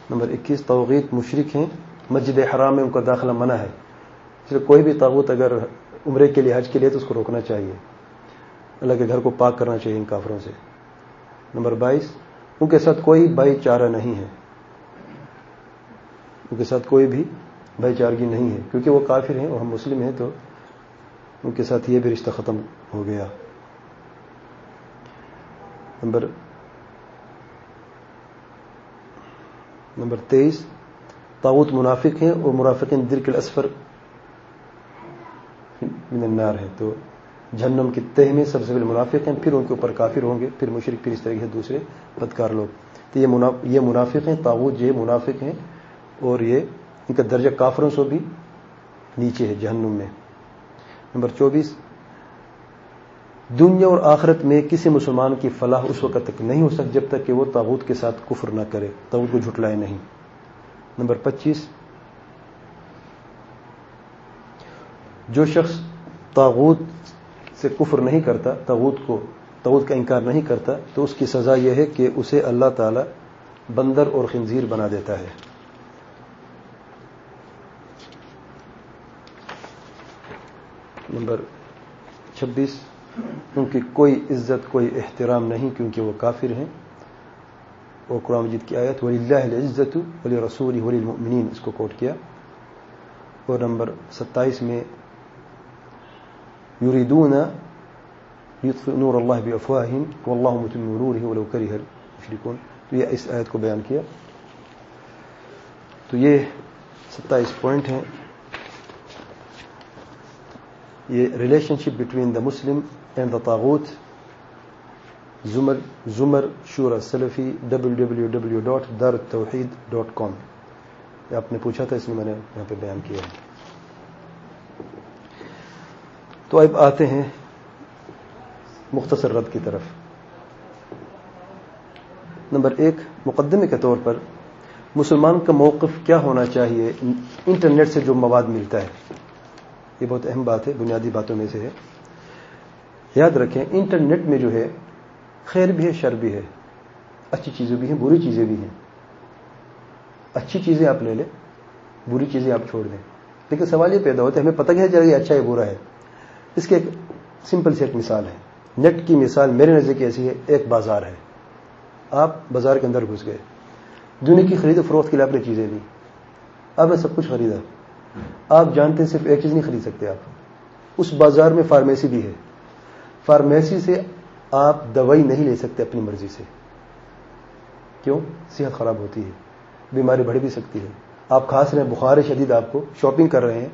نمبر اکیس توغیت مشرق ہیں، مسجد حرام میں ان کا داخلہ منع ہے۔ اس لیے کوئی بھی تاغوت اگر عمرے کے لیے حج کے لیے تو اس کو روکنا چاہیے۔ اللہ کے گھر کو پاک کرنا چاہیے ان کافروں سے۔ نمبر بائیس، ان کے ساتھ کوئی بھائی چارہ نہیں ہے۔ ان کے ساتھ کوئی بھی بھائی چارگی نہیں ہے، کیونکہ وہ کافر ہیں اور ہم مسلم ہیں تو ان کے ساتھ یہ بھی رشتہ ختم ہو گیا۔ نمبر نمبر تیئیس تاوت منافق ہیں اور منافقین دل کے اسفر من النار ہے تو جہنم کی تہ میں سب سے پہلے منافق ہیں، پھر ان کے اوپر کافر ہوں گے، پھر مشرق پھر اس طریقے سے دوسرے بدکار لوگ۔ تو یہ منافق ہیں تاوت یہ منافق ہیں اور یہ ان کا درجہ کافروں سے بھی نیچے ہے جہنم میں۔ نمبر چوبیس، دنیا اور آخرت میں کسی مسلمان کی فلاح اس وقت تک نہیں ہو سکتی جب تک کہ وہ تاغوت کے ساتھ کفر نہ کرے، تاغوت کو جھٹلائے نہیں۔ نمبر پچیس، جو شخص تاغوت سے کفر نہیں کرتا، تاغوت کو، تاغوت کا انکار نہیں کرتا، تو اس کی سزا یہ ہے کہ اسے اللہ تعالی بندر اور خنزیر بنا دیتا ہے۔ نمبر چھبیس ان کی کوئی عزت، کوئی احترام نہیں، کیونکہ وہ کافر ہیں۔ اور قرآن مجید کی آیت ولی اللہ عزت ولی رسول ولی المؤمنین اس کو کوٹ کیا۔ اور نمبر ستائیس میں یریدون نور اللہ بافواہم واللہ متم نورہ ولو کرہ المشرکون تو یہ اس آیت کو بیان کیا۔ تو یہ ستائیس پوائنٹ ہیں۔ یہ relationship between the Muslim and the تاغوت زمر زمر شورا سلفی ڈبلو ڈبلو ڈبلو ڈاٹ در توحید ڈاٹ کام آپ نے پوچھا تھا، اس میں میں نے یہاں پہ بیان کیا۔ تو اب آتے ہیں مختصر رد کی طرف۔ نمبر ایک، مقدمے کے طور پر مسلمان کا موقف کیا ہونا چاہیے؟ انٹرنیٹ سے جو مواد ملتا ہے۔ یہ بہت اہم بات ہے، بنیادی باتوں میں سے ہے۔ یاد رکھیں، انٹرنیٹ میں جو ہے، خیر بھی ہے، شر بھی ہے۔ اچھی چیزیں بھی ہیں، بری چیزیں بھی ہیں۔ اچھی چیزیں آپ لے لیں، بری چیزیں آپ چھوڑ دیں۔ لیکن سوال یہ پیدا ہوتا ہے، ہمیں پتہ کیا چلے گا اچھا ہے، برا ہے؟ اس کی ایک سمپل سی ایک مثال ہے۔ نیٹ کی مثال میرے نظر کی ایسی ہے، ایک بازار ہے۔ آپ بازار کے اندر گھس گئے۔ دنیا کی خرید و فروخت کے لیے اپنی چیزیں لی۔ آپ نے سب کچھ خریدا۔ آپ جانتے ہیں صرف ایک چیز نہیں خرید سکتے آپ۔ اس بازار میں فارمیسی بھی ہے۔ فارمیسی سے آپ دوائی نہیں لے سکتے اپنی مرضی سے۔ کیوں؟ صحت خراب ہوتی ہے۔ بیماری بڑھ بھی سکتی ہے۔ آپ کھاس رہے ہیں، بخار شدید آپ کو، شاپنگ کر رہے ہیں۔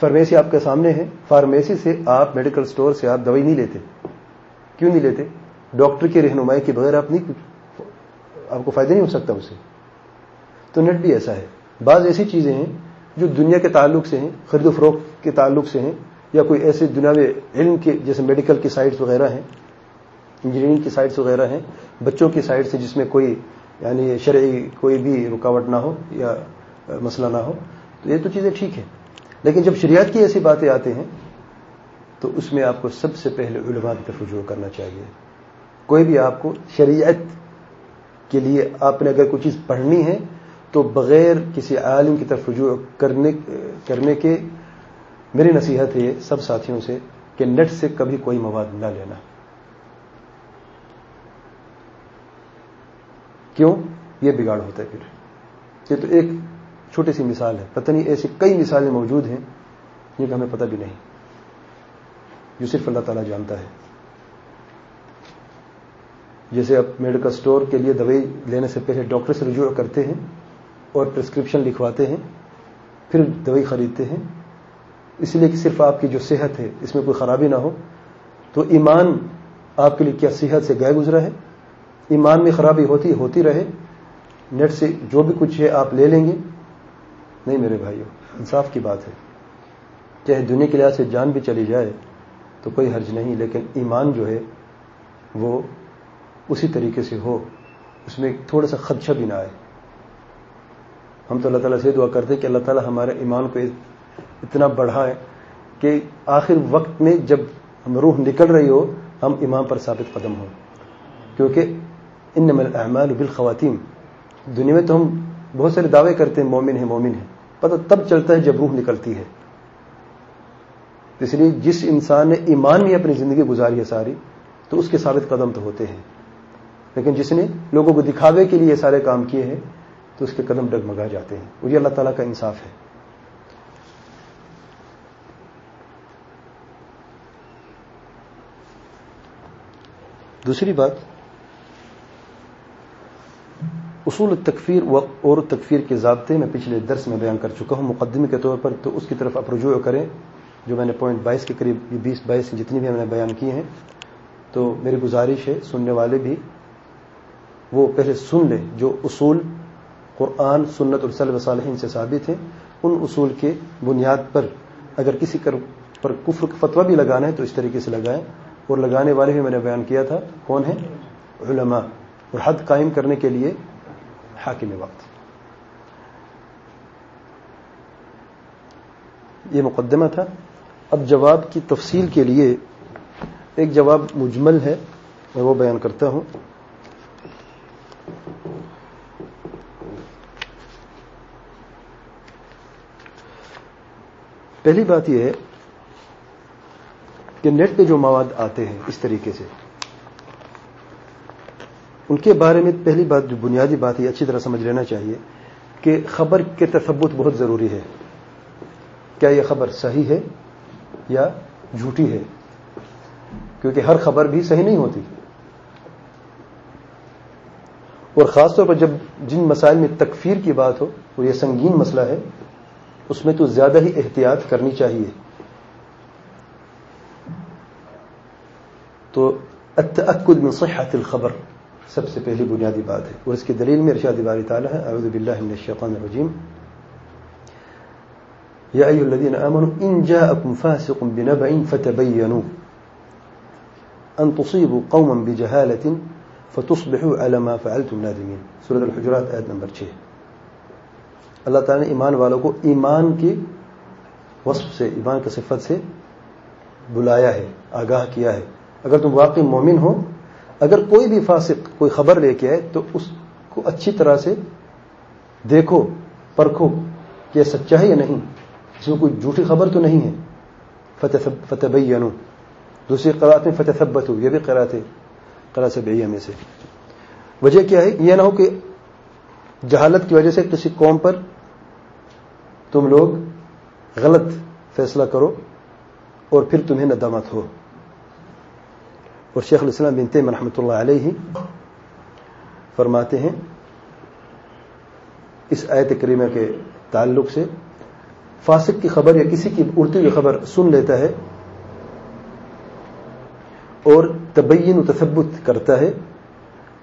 فارمیسی آپ کے سامنے ہے۔ فارمیسی سے آپ میڈیکل سٹور سے آپ دوائی نہیں لیتے۔ کیوں نہیں لیتے؟ ڈاکٹر کی رہنمائی کے بغیر آپ نہیں آپ کو فائدہ نہیں ہو سکتا اسے۔ تو نیٹ بھی ایسا ہے۔ بعض ایسی چیزیں ہیں جو دنیا کے تعلق سے ہیں، خرید و فروخت کے تعلق سے ہیں، یا کوئی ایسے دنیاوی علم کے، جیسے میڈیکل کی سائٹس وغیرہ ہیں، انجینئرنگ کی سائٹس وغیرہ ہیں، بچوں کی سائٹ سے جس میں کوئی یعنی شرعی کوئی بھی رکاوٹ نہ ہو یا مسئلہ نہ ہو، تو یہ تو چیزیں ٹھیک ہیں۔ لیکن جب شریعت کی ایسی باتیں آتے ہیں، تو اس میں آپ کو سب سے پہلے علماء کی طرف رجوع کرنا چاہیے۔ کوئی بھی آپ کو شریعت کے لیے آپ نے اگر کوئی چیز پڑھنی ہے تو بغیر کسی عالم کی طرف رجوع کرنے کرنے کے میری نصیحت ہے یہ سب ساتھیوں سے کہ نیٹ سے کبھی کوئی مواد نہ لینا۔ کیوں؟ یہ بگاڑ ہوتا ہے پھر۔ یہ تو ایک چھوٹی سی مثال ہے۔ پتہ نہیں ایسی کئی مثالیں موجود ہیں جن کا ہمیں پتہ بھی نہیں۔ جو صرف اللہ تعالیٰ جانتا ہے۔ جیسے آپ میڈیکل سٹور کے لیے دوائی لینے سے پہلے ڈاکٹر سے رجوع کرتے ہیں اور پرسکرپشن لکھواتے ہیں، پھر دوائی خریدتے ہیں۔ اس لیے کہ صرف آپ کی جو صحت ہے، اس میں کوئی خرابی نہ ہو۔ تو ایمان آپ کے لیے کیا صحت سے گئے گزرا ہے؟ ایمان میں خرابی ہوتی ہوتی رہے۔ نیٹ سے جو بھی کچھ ہے، آپ لے لیں گے۔ نہیں میرے بھائیوں انصاف کی بات ہے۔ چاہے دنیا کے لحاظ سے جان بھی چلی جائے تو کوئی حرج نہیں، لیکن ایمان جو ہے، وہ اسی طریقے سے ہو۔ اس میں تھوڑا سا خدشہ بھی نہ آئے۔ ہم تو اللہ تعالیٰ سے دعا کرتے ہیں کہ اللہ تعالیٰ ہمارے ایمان کو اتنا بڑھائے کہ آخر وقت میں جب ہم روح نکل رہی ہو، ہم ایمان پر ثابت قدم ہوں۔ کیونکہ ان الاعمال بالخواتین دنیا میں تو ہم بہت سارے دعوے کرتے ہیں، مومن ہیں مومن ہیں۔ پتہ تب چلتا ہے جب روح نکلتی ہے۔ اس لیے جس انسان نے ایمان میں اپنی زندگی گزاری ہے ساری، تو اس کے ثابت قدم تو ہوتے ہیں۔ لیکن جس نے لوگوں کو دکھاوے کے لیے یہ سارے کام کیے ہیں تو اس کے قدم ڈگمگا جاتے ہیں۔ وہ یہ اللہ تعالیٰ کا انصاف ہے۔ دوسری بات، اصول تکفیر اور تکفیر کے ضابطے میں پچھلے درس میں بیان کر چکا ہوں۔ مقدمے کے طور پر تو اس کی طرف آپ رجوع کریں، جو میں نے پوائنٹ بائیس کے قریب بیس بائیس جتنی بھی میں نے بیان کی ہیں۔ تو میری گزارش ہے، سننے والے بھی وہ پہلے سن لیں جو اصول قرآن، سنت اور صلی صالحین سے ثابت ہیں۔ ان اصول کے بنیاد پر اگر کسی پر کفر کا فتویٰ بھی لگانا ہے تو اس طریقے سے لگائیں۔ اور لگانے والے بھی میں نے بیان کیا تھا، کون ہیں؟ علماء۔ اور حد قائم کرنے کے لیے حاکم وقت۔ یہ مقدمہ تھا۔ اب جواب کی تفصیل کے لیے ایک جواب مجمل ہے، میں وہ بیان کرتا ہوں۔ پہلی بات یہ ہے کہ نیٹ پہ جو مواد آتے ہیں اس طریقے سے، ان کے بارے میں پہلی بات جو بنیادی بات ہے اچھی طرح سمجھ لینا چاہیے کہ خبر کے تثبت بہت ضروری ہے۔ کیا یہ خبر صحیح ہے یا جھوٹی ہے؟ کیونکہ ہر خبر بھی صحیح نہیں ہوتی۔ اور خاص طور پر جب جن مسائل میں تکفیر کی بات ہو، اور یہ سنگین مسئلہ ہے اس میں تو زیادہ ہی احتیاط کرنی چاہیے۔ تو التأكد من صحة الخبر سب سے پہلی بنیادی بات ہے۔ اور اس کی دلیل میں ارشاد باری تعالیٰ ہے۔ اعوذ باللہ من الشیطان الرجیم۔ یا ایو الذین آمنوا ان جاءکم فاسق بنبع فتبینوا ان تصیبوا قوما بجہالت فتصبحوا على ما فعلتم نادمین۔ سورة الحجرات آیت نمبر 6 اللہ تعالیٰ نے ایمان والوں کو ایمان کی وصف سے، ایمان کی صفت سے بلایا ہے، آگاہ کیا ہے۔ اگر تم واقعی مومن ہو، اگر کوئی بھی فاسق، کوئی خبر لے کے آئے، تو اس کو اچھی طرح سے دیکھو، پرکھو کہ یہ سچا ہے یا نہیں۔ اس میں کوئی جھوٹی خبر تو نہیں ہے۔ فتح فتح دوسری قرآت میں فتح ثبت ہو یہ بھی قرآت ہے قرآ سے بھیا میں سے۔ وجہ کیا ہے؟ یہ نہ ہو کہ جہالت کی وجہ سے کسی قوم پر تم لوگ غلط فیصلہ کرو اور پھر تمہیں ندامت ہو۔ اور شیخ الاسلام بن رحمۃ اللہ علیہ فرماتے ہیں، اس آیت کریمہ کے تعلق سے فاسق کی خبر یا کسی کی اڑتی ہوئی خبر سن لیتا ہے اور تبین و تثبت کرتا ہے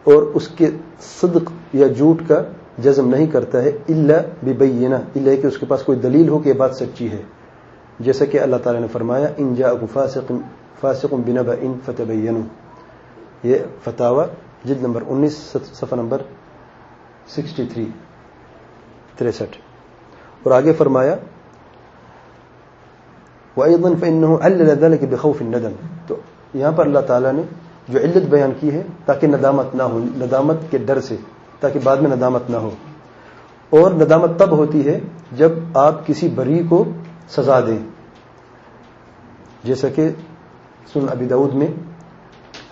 اور اس کے صدق یا جھوٹ کا جزم نہیں کرتا ہے اللہ ببینہ اللہ کہ اس کے پاس کوئی دلیل ہو کہ یہ بات سچی ہے۔ جیسا کہ اللہ تعالی نے فرمایا، ان جا فاسق فاسق بنب ان فتح یہ فتح جلد نمبر انیس، صفحہ نمبر سکسٹی تھری، تریسٹھ۔ اور آگے فرمایا، وَأَيْضًا فَإِنَّهُ عَلَّلَ ذَلَكَ بِخَوْفِ النَّدَمِ تو یہاں پر اللہ تعالیٰ نے جو علت بیان کی ہے، تاکہ ندامت نہ ہو، ندامت کے ڈر سے۔ تاکہ بعد میں ندامت نہ ہو۔ اور ندامت تب ہوتی ہے جب آپ کسی بری کو سزا دیں۔ جیسا کہ سن ابی دعود میں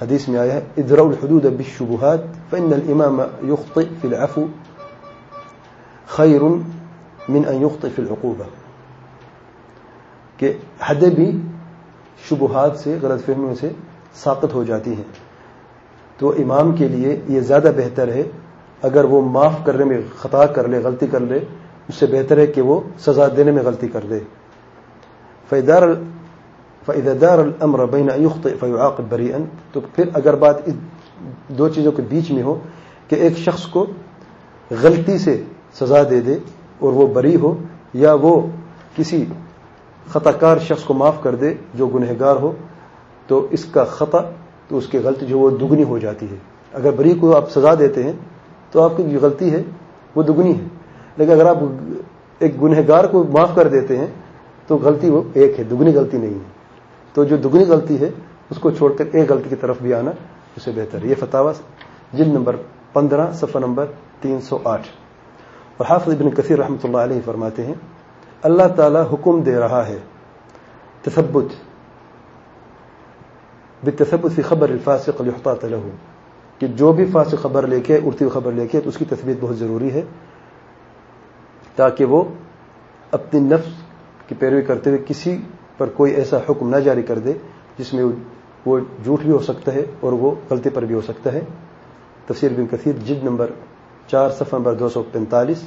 حدیث میں آیا ہے ادر الحدود بالشبهات فإن الإمام يخطئ في العفو خير من أن يخطئ في کہ حدیں بھی شبہات سے، غلط فہمیوں سے ساقط ہو جاتی ہیں۔ تو امام کے لیے یہ زیادہ بہتر ہے اگر وہ معاف کرنے میں خطا کر لے، غلطی کر لے، اس سے بہتر ہے کہ وہ سزا دینے میں غلطی کر دے۔ فیدار فیدار الامر بین فیعاقب بری تو پھر اگر بات دو چیزوں کے بیچ میں ہو کہ ایک شخص کو غلطی سے سزا دے دے اور وہ بری ہو، یا وہ کسی خطا کار شخص کو معاف کر دے جو گنہگار ہو، تو اس کا خطا، تو اس کی غلطی جو وہ دگنی ہو جاتی ہے۔ اگر بری کو آپ سزا دیتے ہیں تو آپ کی جو غلطی ہے، وہ دگنی ہے۔ لیکن اگر آپ ایک گنہگار کو معاف کر دیتے ہیں، تو غلطی وہ ایک ہے، دگنی غلطی نہیں ہے۔ تو جو دگنی غلطی ہے، اس کو چھوڑ کر ایک غلطی کی طرف بھی آنا اسے بہتر ہے۔ یہ فتح جلد نمبر پندرہ، صفحہ نمبر تین سو آٹھ۔ اور حافظ ابن کثیر رحمۃ اللہ علیہ فرماتے ہیں، اللہ تعالی حکم دے رہا ہے، تثبت۔ بالتثبت فی خبر الفاسق لیحطاط له کہ جو بھی فاسق خبر لے کے، اڑتی ہوئی خبر لے کے، تو اس کی تثبیت بہت ضروری ہے، تاکہ وہ اپنی نفس کی پیروی کرتے ہوئے کسی پر کوئی ایسا حکم نہ جاری کر دے جس میں وہ جھوٹ بھی ہو سکتا ہے اور وہ غلطی پر بھی ہو سکتا ہے۔ تفسیر بن کثیر جد نمبر چار، صفحہ نمبر دو سو پینتالیس۔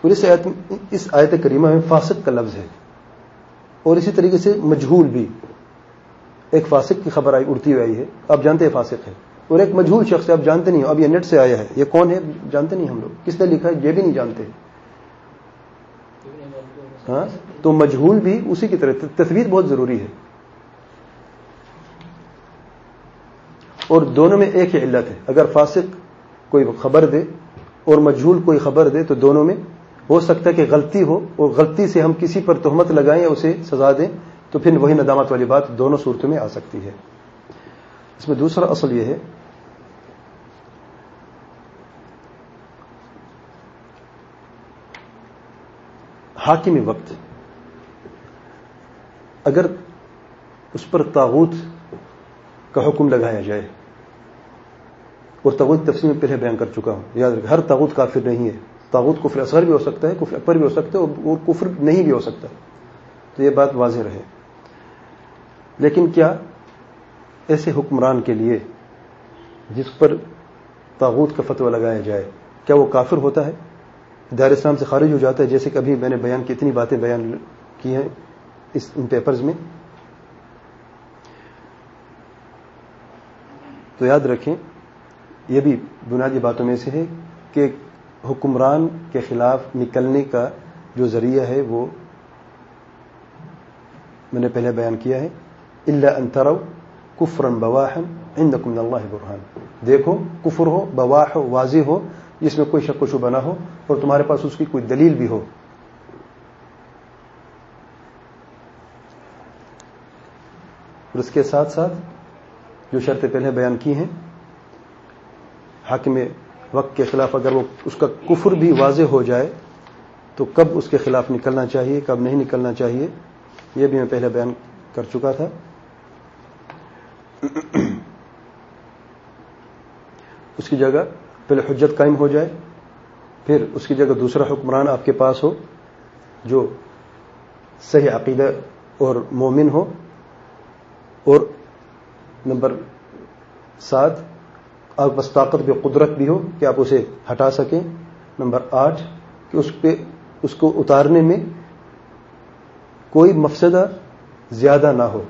اور اس آیت اس آیت کریمہ میں فاسق کا لفظ ہے اور اسی طریقے سے مجہول بھی۔ ایک فاسق کی خبر آئی، اڑتی ہوئی آئی ہے۔ آپ جانتے ہیں فاسق ہے اور ایک مجہول شخص ہے، آپ جانتے نہیں اب یہ نیٹ سے آیا ہے۔ یہ کون ہے؟ جانتے نہیں ہم لوگ۔ کس نے لکھا ہے؟ یہ بھی نہیں جانتے۔ ہاں؟ تو مجہول بھی اسی کی طرح تصویر بہت ضروری ہے۔ اور دونوں میں ایک ہی علت ہے۔ اگر فاسق کوئی خبر دے اور مجہول کوئی خبر دے، تو دونوں میں ہو سکتا ہے کہ غلطی ہو اور غلطی سے ہم کسی پر تہمت لگائیں یا اسے سزا دیں۔ تو پھر وہی ندامت والی بات دونوں صورتوں میں آ سکتی ہے۔ اس میں دوسرا اصل یہ ہے حاکمی وقت، اگر اس پر تاغوت کا حکم لگایا جائے، اور تاغوت تفصیل میں پہلے بیان کر چکا ہوں، یاد رکھیں، ہر تاغوت کافر نہیں ہے۔ تاغوت کفر اصغر بھی ہو سکتا ہے، کفر اکبر بھی ہو سکتا ہے، اور کفر نہیں بھی ہو سکتا۔ تو یہ بات واضح رہے۔ لیکن کیا ایسے حکمران کے لیے جس پر تاغوت کا فتویٰ لگایا جائے؟ کیا وہ کافر ہوتا ہے؟ دار اسلام سے خارج ہو جاتا ہے، جیسے کہ ابھی میں نے بیان کی اتنی باتیں بیان کی ہیں اس ان پیپرز میں۔ تو یاد رکھیں، یہ بھی بنیادی باتوں میں سے ہے کہ حکمران کے خلاف نکلنے کا جو ذریعہ ہے، وہ میں نے پہلے بیان کیا ہے۔ اللہ انترو کفرن بواہن ان اللہ برحان دیکھو، کفر ہو بواہ ہو، واضح ہو، جس میں کوئی شک و شبہ نہ ہو اور تمہارے پاس اس کی کوئی دلیل بھی ہو۔ اور اس کے ساتھ ساتھ جو شرطیں پہلے بیان کی ہیں، حاکم وقت کے خلاف اگر وہ اس کا کفر بھی واضح ہو جائے، تو کب اس کے خلاف نکلنا چاہیے، کب نہیں نکلنا چاہیے، یہ بھی میں پہلے بیان کر چکا تھا۔ (coughs) اس کی جگہ پہلے حجت قائم ہو جائے، پھر اس کی جگہ دوسرا حکمران آپ کے پاس ہو جو صحیح عقیدہ اور مومن ہو۔ اور نمبر سات، آپ بس طاقت بھی، قدرت بھی ہو کہ آپ اسے ہٹا سکیں۔ نمبر آٹھ، کہ اس پہ، اس کو اتارنے میں کوئی مفسدہ زیادہ نہ ہو۔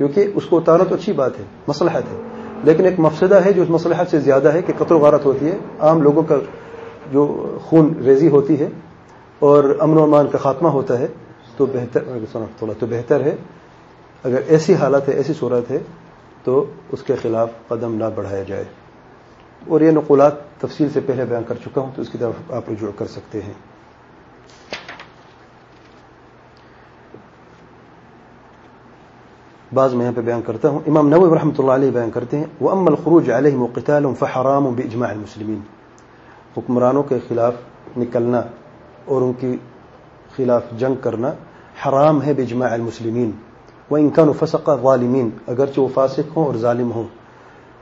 کیونکہ اس کو اتارنا تو اچھی بات ہے مسلحت ہے۔ لیکن ایک مفسدہ ہے جو اس مسلحت سے زیادہ ہے کہ قطر و غارت ہوتی ہے۔ عام لوگوں کا جو خون ریزی ہوتی ہے اور امن و امان کا خاتمہ ہوتا ہے تو بہتر تھوڑا، تو بہتر ہے۔ اگر ایسی حالت ہے، ایسی صورت ہے، تو اس کے خلاف قدم نہ بڑھایا جائے۔ اور یہ نقولات تفصیل سے پہلے بیان کر چکا ہوں، تو اس کی طرف آپ رجوع کر سکتے ہیں۔ بعض میں یہاں پہ بیان کرتا ہوں۔ امام نو رحمۃ اللہ علیہ بیان کرتے ہیں وہ ام الخروج علیہ مقتال فحرام باجماع المسلمین حکمرانوں کے خلاف نکلنا اور ان کی خلاف جنگ کرنا حرام ہے بجماع المسلمین وہ انکان فسق غالمین اگرچہ وہ فاسق ہوں اور ظالم ہوں۔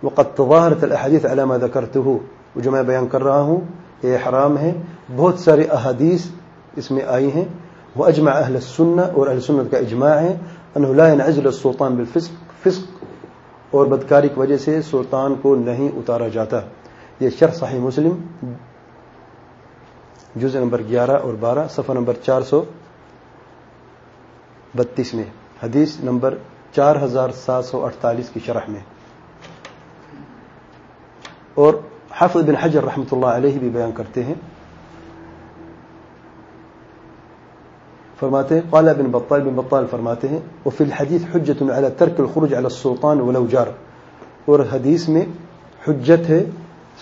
وقد تظاهرت الاحاديث على ما ذكرته۔ جو میں بیان کر رہا ہوں، یہ حرام ہے۔ بہت سارے احادیث اس میں آئی ہیں۔ وہ اجماع اہل السنہ اور اہل سنت کا اجماع ہے۔ انه لا ينعزل السلطان بالفسق، فسق، اور بدکاری کی وجہ سے سلطان کو نہیں اتارا جاتا۔ یہ شرح صحیح مسلم جز نمبر گیارہ اور بارہ، صفحہ نمبر چار سو بتیس میں۔ حدیث نمبر چار ہزار سات سو اڑتالیس کی شرح میں۔ اور حافظ بن حجر رحمۃ اللہ علیہ بھی بیان کرتے ہیں۔ فرماتے ہیں، قال بن بطال بن بطال فرماتے ہیں، وفي الحديث حجة على ترك الخروج على السلطان ولو جار. اور حدیث میں حجت ہے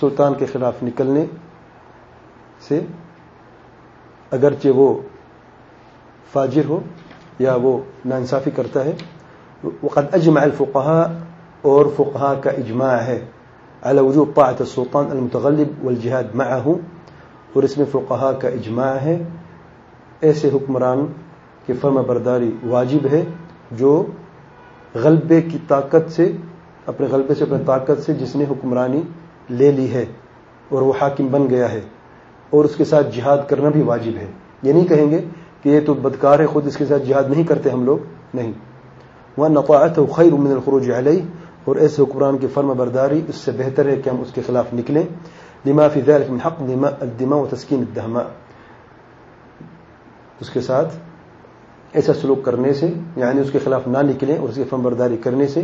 سلطان کے خلاف نکلنے سے، اگرچہ وہ فاجر ہو یا وہ ناانصافی کرتا ہے، وقد اجمع الفقهاء اور فقہا کا اجماع ہے، على وجوب طاعة السلطان المتغلب والجهاد معه، اور اس میں فقہا کا اجماع ہے۔ ایسے حکمران کی فرما برداری واجب ہے جو غلبے کی طاقت سے، اپنے غلبے سے، اپنے طاقت سے جس نے حکمرانی لے لی ہے اور وہ حاکم بن گیا ہے اور اس کے ساتھ جہاد کرنا بھی واجب ہے۔ یہ نہیں کہیں گے کہ یہ تو بدکار ہے، خود اس کے ساتھ جہاد نہیں کرتے ہم لوگ۔ نہیں۔ وہ نقاعت خیر من الخروج علیہ اور ایسے حکمران کی فرم برداری اس سے بہتر ہے کہ ہم اس کے خلاف نکلیں۔ لما فی ذلك من حق الدماء و تسکین الدہما اس کے ساتھ ایسا سلوک کرنے سے یعنی اس کے خلاف نہ نکلیں اور اس کی فرم برداری کرنے سے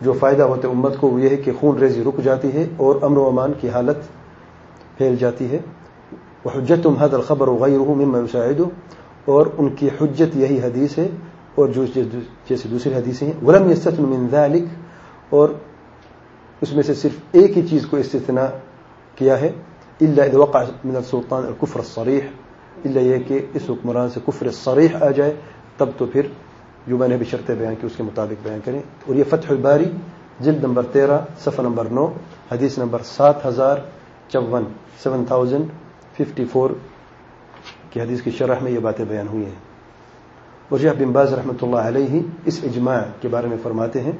جو فائدہ ہوتا ہے امت کو، وہ یہ ہے کہ خون ریزی رک جاتی ہے اور امن و امان کی حالت پھیل جاتی ہے۔ وہ حجت هذا الخبر وغيره مما يساعده اور ان کی حجت یہی حدیث ہے اور جو جیسے دوسری حدیثیں ہیں۔ ولم يستثن من ذلك۔ اور اس میں سے صرف ایک ہی چیز کو استثناء کیا ہے۔ الا اذا وقع من السلطان الكفر الصريح۔ الا یہ کہ اس حکمران سے کفر صریح آ جائے، تب تو پھر جو میں نے بھی شرطیں بیان کی، اس کے مطابق بیان کریں۔ اور یہ فتح الباری، جلد نمبر تیرہ، صفحہ نمبر نو، حدیث نمبر سات ہزار چون، سیون تھاؤزینڈ ففٹی فور کی حدیث کی شرح میں یہ باتیں بیان ہوئی ہیں۔ اور شیخ بن باز رحمۃ اللہ علیہ اس اجماع کے بارے میں فرماتے ہیں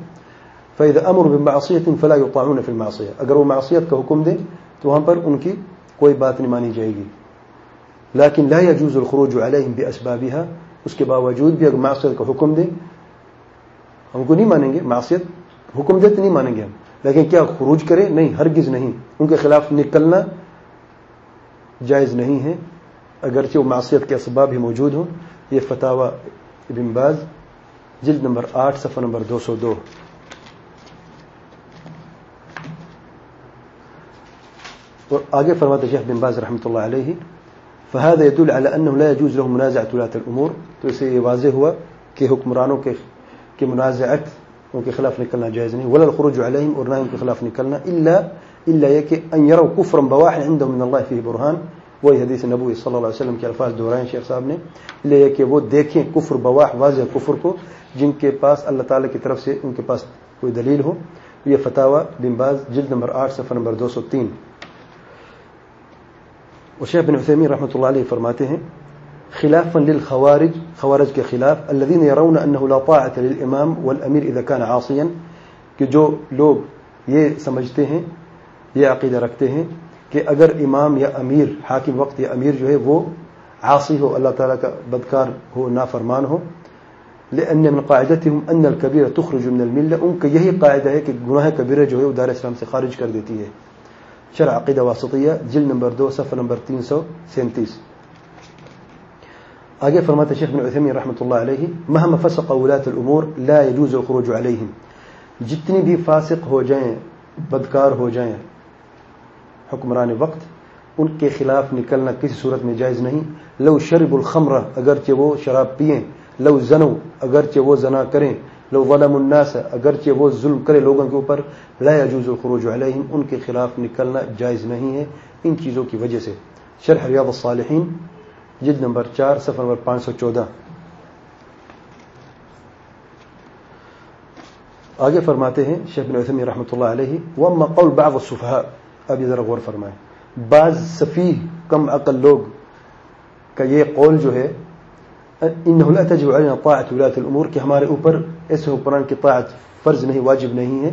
فید امر بمعصیت فلا يطاعون في المعصیہ اگر وہ معصیت کا حکم دیں، تو وہاں پر ان کی کوئی بات نہیں مانی جائے گی۔ لیکن لا يجوز الخروج عليهم باسبابها. اس کے باوجود بھی اگر معصیت کا حکم دیں ہم کو نہیں مانیں گے، معصیت حکم دے تو نہیں مانیں گے ہم۔ لیکن کیا خروج کرے؟ نہیں، ہرگز نہیں۔ ان کے خلاف نکلنا جائز نہیں ہے۔ اگرچہ وہ معصیت کے اسباب ہی موجود ہوں۔ یہ فتح ابن باز، جلد نمبر آٹھ، صفحہ نمبر دو سو دو۔ اور آگے فرماتے شیخ بن باز رحمۃ اللہ علیہ۔ فهذا يدل على أنه لا يجوز له منازعة ولاة الأمور. تو اسے یہ واضح ہوا کہ حکمرانوں کے کی منازعت ان کے خلاف نکلنا جائز نہیں۔ ولا الخروج عليهم اور نہ ان کے خلاف نکلنا الا الا یہ کہ ان يروا كفرا بواحا عندهم من الله فيه برهان۔ وہی حدیث نبوی صلی اللہ علیہ وسلم کے الفاظ دہرائے شیخ صاحب نے۔ الا یہ کہ وہ دیکھیں کفر بواح، واضح کفر کو، جن کے پاس اللہ تعالی کی طرف سے ان کے پاس کوئی دلیل ہو۔ یہ فتاوی بن باز، جلد نمبر 8 صفحہ نمبر 203 شیخ بن عثیمین رحمۃ اللہ علیہ فرماتے ہیں، خلافا للخوارج، خوارج کے خلاف الذين يرون انه لا طاعه للامام والامير اذا كان عاصيا کہ جو لوگ یہ سمجھتے ہیں، یہ عقیدہ رکھتے ہیں کہ اگر امام یا امیر، حاکم وقت یا امیر جو ہے، وہ عاصی ہو، اللہ تعالیٰ کا بدکار ہو، نافرمان ہو، لأن من قاعدتهم ان الكبيره تخرج من المله ان کا یہی قاعدہ ہے کہ گناہ کبیرہ جو ہے، وہ دار اسلام سے خارج کر دیتی ہے۔ شرع عقیدہ واسطیہ جل نمبر دو، صفحہ نمبر تین سو سینتیس. آگے فرماتے شیخ بن عثیمین رحمۃ اللہ علیہ، مہم فسق ولاة الامور لا يجوز الخروج علیہم. جتنی بھی فاسق ہو جائیں، بدکار ہو جائیں، حکمران وقت، ان کے خلاف نکلنا کسی صورت میں جائز نہیں. لو شرب الخمر، اگرچہ وہ شراب پئیں لو زنو اگرچہ وہ زنا کریں. لو ظلم الناس، اگرچہ وہ ظلم کرے لوگوں کے اوپر، لا يجوز الخروج علیہم، ان کے خلاف نکلنا جائز نہیں ہے ان چیزوں کی وجہ سے۔ شرح ریاض الصالحین، جلد نمبر چار، صفحہ نمبر پانچ سو چودہ۔ آگے فرماتے ہیں شیخ بن عثمی رحمۃ اللہ علیہ واما قول بعض الصفحاء اب ذرا غور فرمائیں۔ بعض سفیہ، کم عقل لوگ کا یہ قول جو ہے انه لا تجب علينا طاعه ولاة الامور، کہ ہمارے اوپر ایسے حکمران کی طاعت فرض نہیں، واجب نہیں ہے،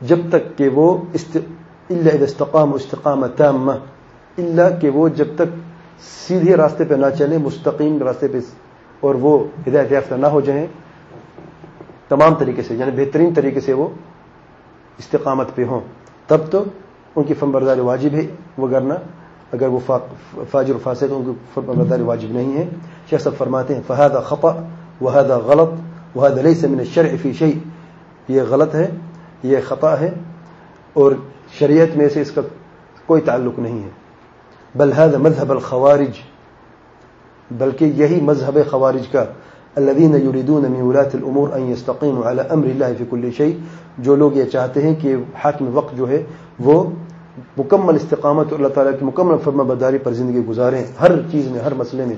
جب تک کہ وہ است... الا اذا استقام استقامه تامه الا کہ وہ جب تک سیدھے راستے پہ نہ چلیں، مستقیم راستے پہ اور وہ ہدایت یافتہ نہ ہو جائیں، تمام طریقے سے یعنی بہترین طریقے سے وہ استقامت پہ ہوں۔ تب تو ان کی فنبرداری واجب ہے، وہ کرنا اگر وہ فاجر فاسق ان کی فنبرداری واجب نہیں ہے۔ شیخ صاحب فرماتے ہیں فہذا خطا وهذا غلط وهذا ليس من الشرع في شيء۔ یہ غلط ہے، یہ خطا ہے اور شریعت میں سے اس کا کوئی تعلق نہیں ہے۔ بل هذا مذهب الخوارج، بلکہ یہی مذہب خوارج کا۔ الذين يريدون من ولاة الامور ان يستقيموا على امر الله في كل شيء۔ جو لوگ یہ چاہتے ہیں کہ حاکم وقت جو ہے، وہ مکمل استقامت اللہ تعالیٰ کی مکمل فرما برداری پر زندگی گزاریں ہر چیز میں، ہر مسئلے میں۔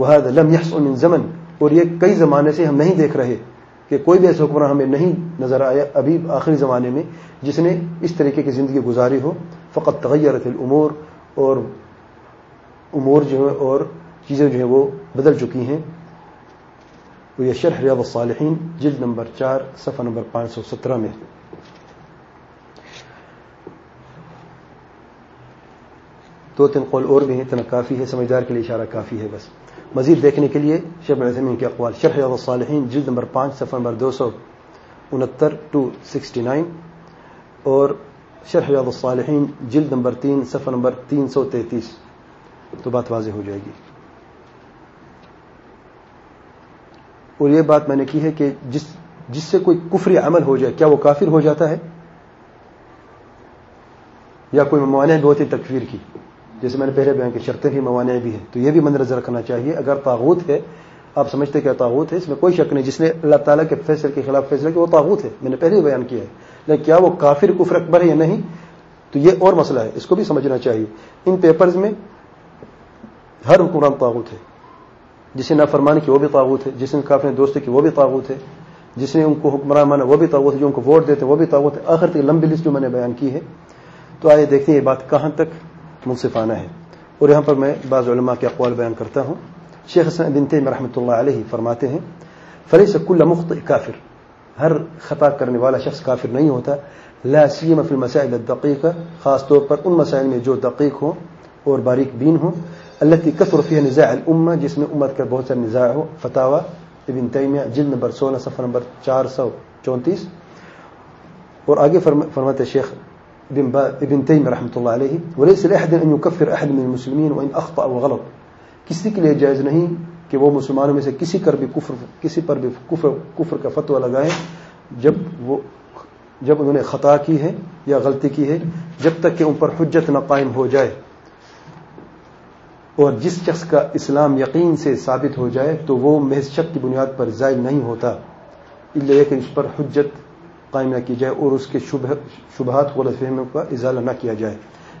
وهذا لم يحصل من زمن۔ اور یہ کئی زمانے سے ہم نہیں دیکھ رہے کہ کوئی بھی ایسا حکمراں ہمیں نہیں نظر آیا ابھی آخری زمانے میں جس نے اس طریقے کی زندگی گزاری ہو۔ فقط تغیرت الامور اور امور جو ہے اور چیزیں جو ہیں وہ بدل چکی ہیں۔ وہ یہ شرح ریاض الصالحین، جلد نمبر چار، صفحہ نمبر پانچ سو سترہ میں۔ دو تین قول اور بھی ہیں اتنا کافی ہے، سمجھدار کے لیے اشارہ کافی ہے بس۔ مزید دیکھنے کے لیے شیخ عثمین کے اقوال۔ شرح الصالحین، جلد نمبر پانچ، صفحہ نمبر دو سو انہتر ٹو سکسٹی نائن۔ اور شرح الصالحین، جلد نمبر تین، صفحہ نمبر تین سو تینتیس۔ تو بات واضح ہو جائے گی۔ اور یہ بات میں نے کی ہے کہ جس جس سے کوئی کفری عمل ہو جائے، کیا وہ کافر ہو جاتا ہے؟ یا کوئی موانع بھی ہوتی تکفیر کی؟ جیسے میں نے پہلے بیان کی، شرطیں بھی، موانع بھی ہیں۔ تو یہ بھی مندرجہ رکھنا چاہیے۔ اگر تاغوت ہے، آپ سمجھتے کیا تاغوت ہے، اس میں کوئی شک نہیں۔ جس نے اللہ تعالیٰ کے فیصلے کے خلاف فیصلہ کیا، وہ تاغوت ہے۔ میں نے پہلے ہی بیان کیا ہے۔ لیکن کیا وہ کافر، کفر اکبر ہے یا نہیں؟ تو یہ اور مسئلہ ہے۔ اس کو بھی سمجھنا چاہیے۔ ان پیپرز میں ہر حکمران تاغوت ہے۔ جس نے نافرمان کی، وہ بھی تعوت ہے۔ جس نے کافی دوستی کی، وہ بھی تعوت ہے۔ جس نے ان کو حکمران مانا، وہ بھی تعوت ہے۔ جو ان کو ووٹ دیتے، وہ بھی تعوت ہے۔ آخر تک لمبی لسٹ جو میں نے بیان کی ہے۔ تو آئے دیکھتے ہیں یہ بات کہاں تک منصفانہ ہے۔ اور یہاں پر میں بعض علماء کے اقوال بیان کرتا ہوں۔ شیخ حسن بن تیم رحمۃ اللہ علیہ فرماتے ہیں فری کل مخت کافر ہر خطا کرنے والا شخص کافر نہیں ہوتا، لا سیم فی المسائل الدقیقہ، خاص طور پر ان مسائل میں جو دقیق ہوں اور باریک بین ہوں اللہ کی کثر فیہ نزاع الامہ، جس میں امت کا بہت سا نزاع ہو۔ فتاوا ابن تیمیہ، جلد نمبر سولہ، صفحہ نمبر چار سو چونتیس۔ اور آگے فرماتے شیخ ابن تیمیہ رحمۃ اللہ علیہ، ولیس لاحد ان يكفر احد من المسلمین وان اخطا وغلط کسی کے لیے جائز نہیں کہ وہ مسلمانوں میں سے کسی پر بھی کفر کسی پر بھی کفر کفر کا فتویٰ لگائیں جب وہ جب انہوں نے خطا کی ہے یا غلطی کی ہے، جب تک کہ ان پر حجت نہ قائم ہو جائے۔ اور جس شخص کا اسلام یقین سے ثابت ہو جائے تو وہ محض شک کی بنیاد پر زائد نہیں ہوتا اس کہ اس پر حجت قائم نہ کی جائے اور اس کے شبہات غلط فہمیوں کا ازالہ نہ کیا جائے۔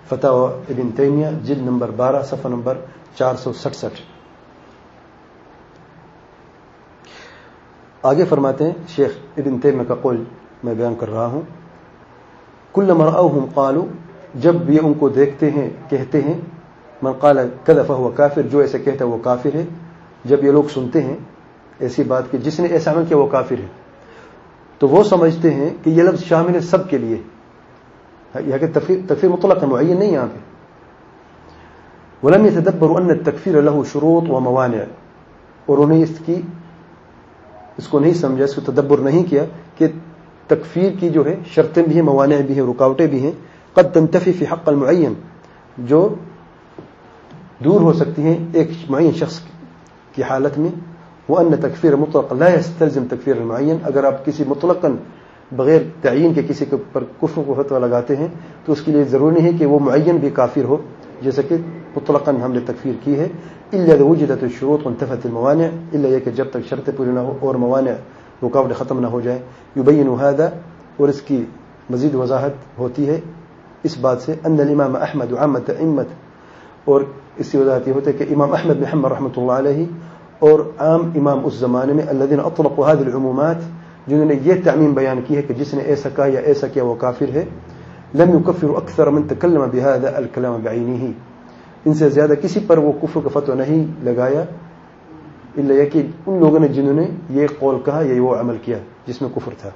فتح ابن تیمیہ، جلد نمبر بارہ، صفحہ نمبر چار سو سڑسٹھ آگے فرماتے ہیں، شیخ ابن تیمیہ کا قول میں بیان کر رہا ہوں۔ کل مرآہم قالو، جب یہ ان کو دیکھتے ہیں، کہتے ہیں، من قال کذا فهو کافر، جو ایسے کہتا ہے وہ کافر ہے۔ جب یہ لوگ سنتے ہیں، ایسی بات کہ جس نے ایسا عمل کیا وہ کافر ہے۔ تو وہ سمجھتے ہیں کہ یہ لفظ شامل ہے سب کے لیے یہ کہ تکفیر مطلق معین نہیں یہاں پہ ولم يتدبروا ان التكفير له شروط وموانع۔ اور انہیں اس کی، اس کو نہیں سمجھا، اس کو تدبر نہیں کیا کہ تکفیر کی جو ہے، شرطیں بھی ہیں، موانع بھی ہیں، رکاوٹیں بھی ہیں۔ قد تنتفی فی حق المعین جو دور ہو سکتی ہیں ایک معین شخص کی حالت میں وہ ان تکفیر مطلق لا يستلزم تکفیر المعین اگر آپ کسی مطلق بغیر تعین کے کسی کے پر کفر کو فتویٰ لگاتے ہیں، تو اس کے لیے ضروری نہیں ہے کہ وہ معین بھی کافر ہو، جیسا کہ مطلق ہم نے تکفیر کی ہے. اللہ وجدت الشروط وانتفت الموانع اللہ یہ کہ جب تک شرط پوری نہ ہو اور موانع رکاوٹ ختم نہ ہو جائے یبین هذا اور اس کی مزید وضاحت ہوتی ہے. اس بات سے ان الامام احمد عامت امت اور اس کی وضاحت یہ ہوتا ہے کہ امام احمد محمد رحمۃ اللہ علیہ اور عام امام اس زمانے میں اللہ دین اطلق هذه العمومات، جنہوں نے یہ تعمیم بیان کی ہے کہ جس نے ایسا کہا یا ایسا کیا وہ کافر ہے، لم يكفر اکثر من تکلم بهذا الكلام بعینه ان سے زیادہ کسی پر وہ کفر کا فتوی نہیں لگایا، الا کہ ان لوگوں نے جنہوں نے یہ قول کہا یا وہ عمل کیا جس میں کفر تھا۔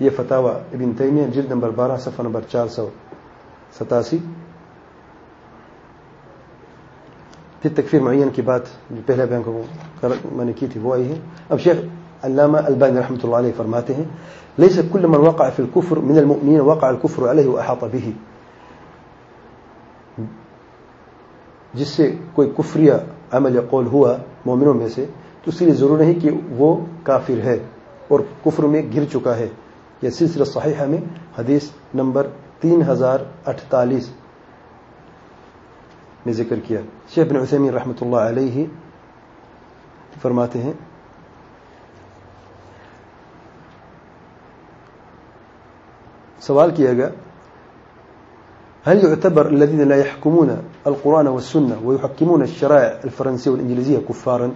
یہ فتاوی ابن تیمیہ، جلد نمبر بارہ، صفحہ نمبر چار سو ستاسی۔ پھر تکفیر معین کی بات جو پہلے بیان کو میں نے کی تھی، وہ آئی ہے۔ اب شیخ علامہ البانی رحمۃ اللہ علیہ فرماتے ہیں ليس كل من وقع في الكفر من المؤمنين وقع الكفر عليه واحاط به جس سے کوئی کفریہ عمل یا قول ہوا مومنوں میں سے، تو اس لیے ضرور نہیں کہ وہ کافر ہے اور کفر میں گر چکا ہے۔ یہ سلسلہ صحیحہ میں حدیث نمبر تین ہزار اٹھتالیس۔ نے ذکر کیا۔ شیخ بن عثیمین رحمۃ اللہ علیہ فرماتے ہیں، سوال کیا گیا، هل يعتبر الذين لا يحكمون القرآن والسنة ويحكمون الشرائع الفرنسية والإنجليزية كفارا؟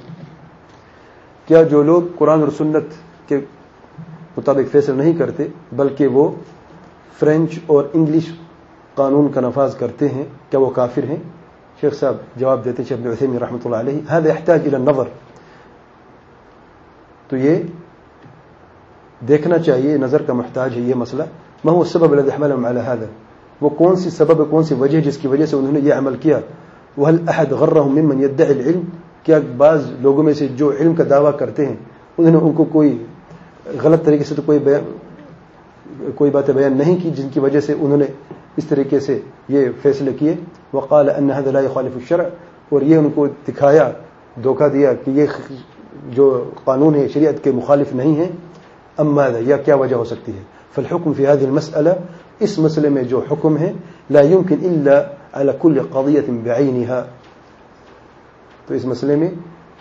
کیا جو لوگ قرآن اور سنت کے مطابق فیصلہ نہیں کرتے، بلکہ وہ فرینچ اور انگلش قانون کا نفاذ کرتے ہیں، کیا وہ کافر ہیں؟ شیخ صاحب جواب دیتے ہیں ابن عثیم رحمۃ اللہ علیہ، هذا يحتاج الى النظر. تو یہ دیکھنا چاہیے، نظر کا محتاج ہے یہ مسئلہ۔ ما هو السبب الذي حملهم على هذا؟ وہ کون سی سبب، کون سی وجہ جس کی وجہ سے انہوں نے یہ عمل کیا؟ وهل احد غرهم ممن يدعي العلم؟ کیا بعض لوگوں میں سے جو علم کا دعویٰ کرتے ہیں، انہوں نے ان کو کوئی غلط طریقے سے تو کوئی بیان، کوئی باتیں بیان نہیں کی جن کی وجہ سے انہوں نے اس طریقے سے یہ فیصلے کیے۔ وقال ان هذا لا يخالف الشرع۔ اور یہ ان کو دکھایا، دھوکہ دیا کہ یہ جو قانون ہے، شریعت کے مخالف نہیں ہے۔ اما یا کیا وجہ ہو سکتی ہے؟ فالحكم في هذه المسألة اس مسئلے میں جو حکم ہے، لا يمكن الا على كل قضية بعينها تو اس مسئلے میں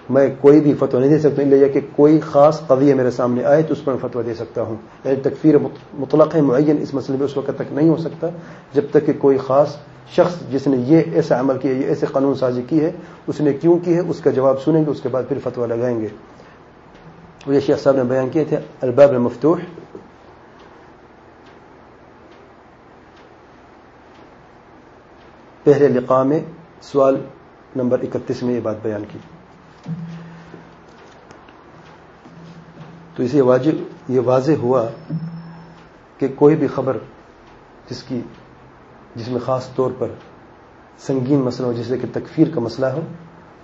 میں کوئی بھی فتویٰ نہیں دے سکتا اللہ کہ کوئی خاص قضیہ میرے سامنے آئے تو اس پر میں فتویٰ دے سکتا ہوں۔ یعنی تکفیر مطلق معین اس مسئلے میں اس وقت تک نہیں ہو سکتا جب تک کہ کوئی خاص شخص جس نے یہ ایسا عمل کیا، یہ ایسے قانون سازی کی ہے، اس نے کیوں کی ہے، اس کا جواب سنیں گے، اس کے بعد پھر فتویٰ لگائیں گے۔ یہ شیخ صاحب نے بیان کیے تھے، الباب المفتوح۔ پہلے لقاء میں سوال نمبر اکتیس میں یہ بات بیان کی۔ تو اسے واجب یہ واضح ہوا کہ کوئی بھی خبر جس کی جس میں خاص طور پر سنگین مسئلہ ہو جیسے کہ تکفیر کا مسئلہ ہو،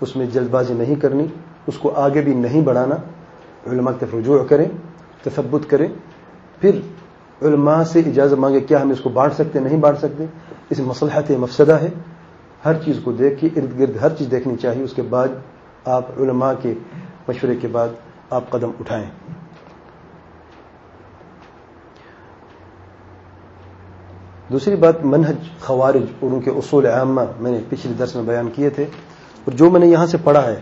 اس میں جلد بازی نہیں کرنی، اس کو آگے بھی نہیں بڑھانا، علماء کی رجوع کریں، تثبت کریں، پھر علماء سے اجازت مانگے کیا ہم اس کو بانٹ سکتے، نہیں بانٹ سکتے؟ اس مسلحت مفسدہ ہے۔ ہر چیز کو دیکھ کے ارد گرد ہر چیز دیکھنی چاہیے، اس کے بعد آپ علماء کے مشورے کے بعد آپ قدم اٹھائیں۔ دوسری بات، منہج، خوارج، اور ان کے اصول عامہ میں نے پچھلے درس میں بیان کیے تھے، اور جو میں نے یہاں سے پڑھا ہے،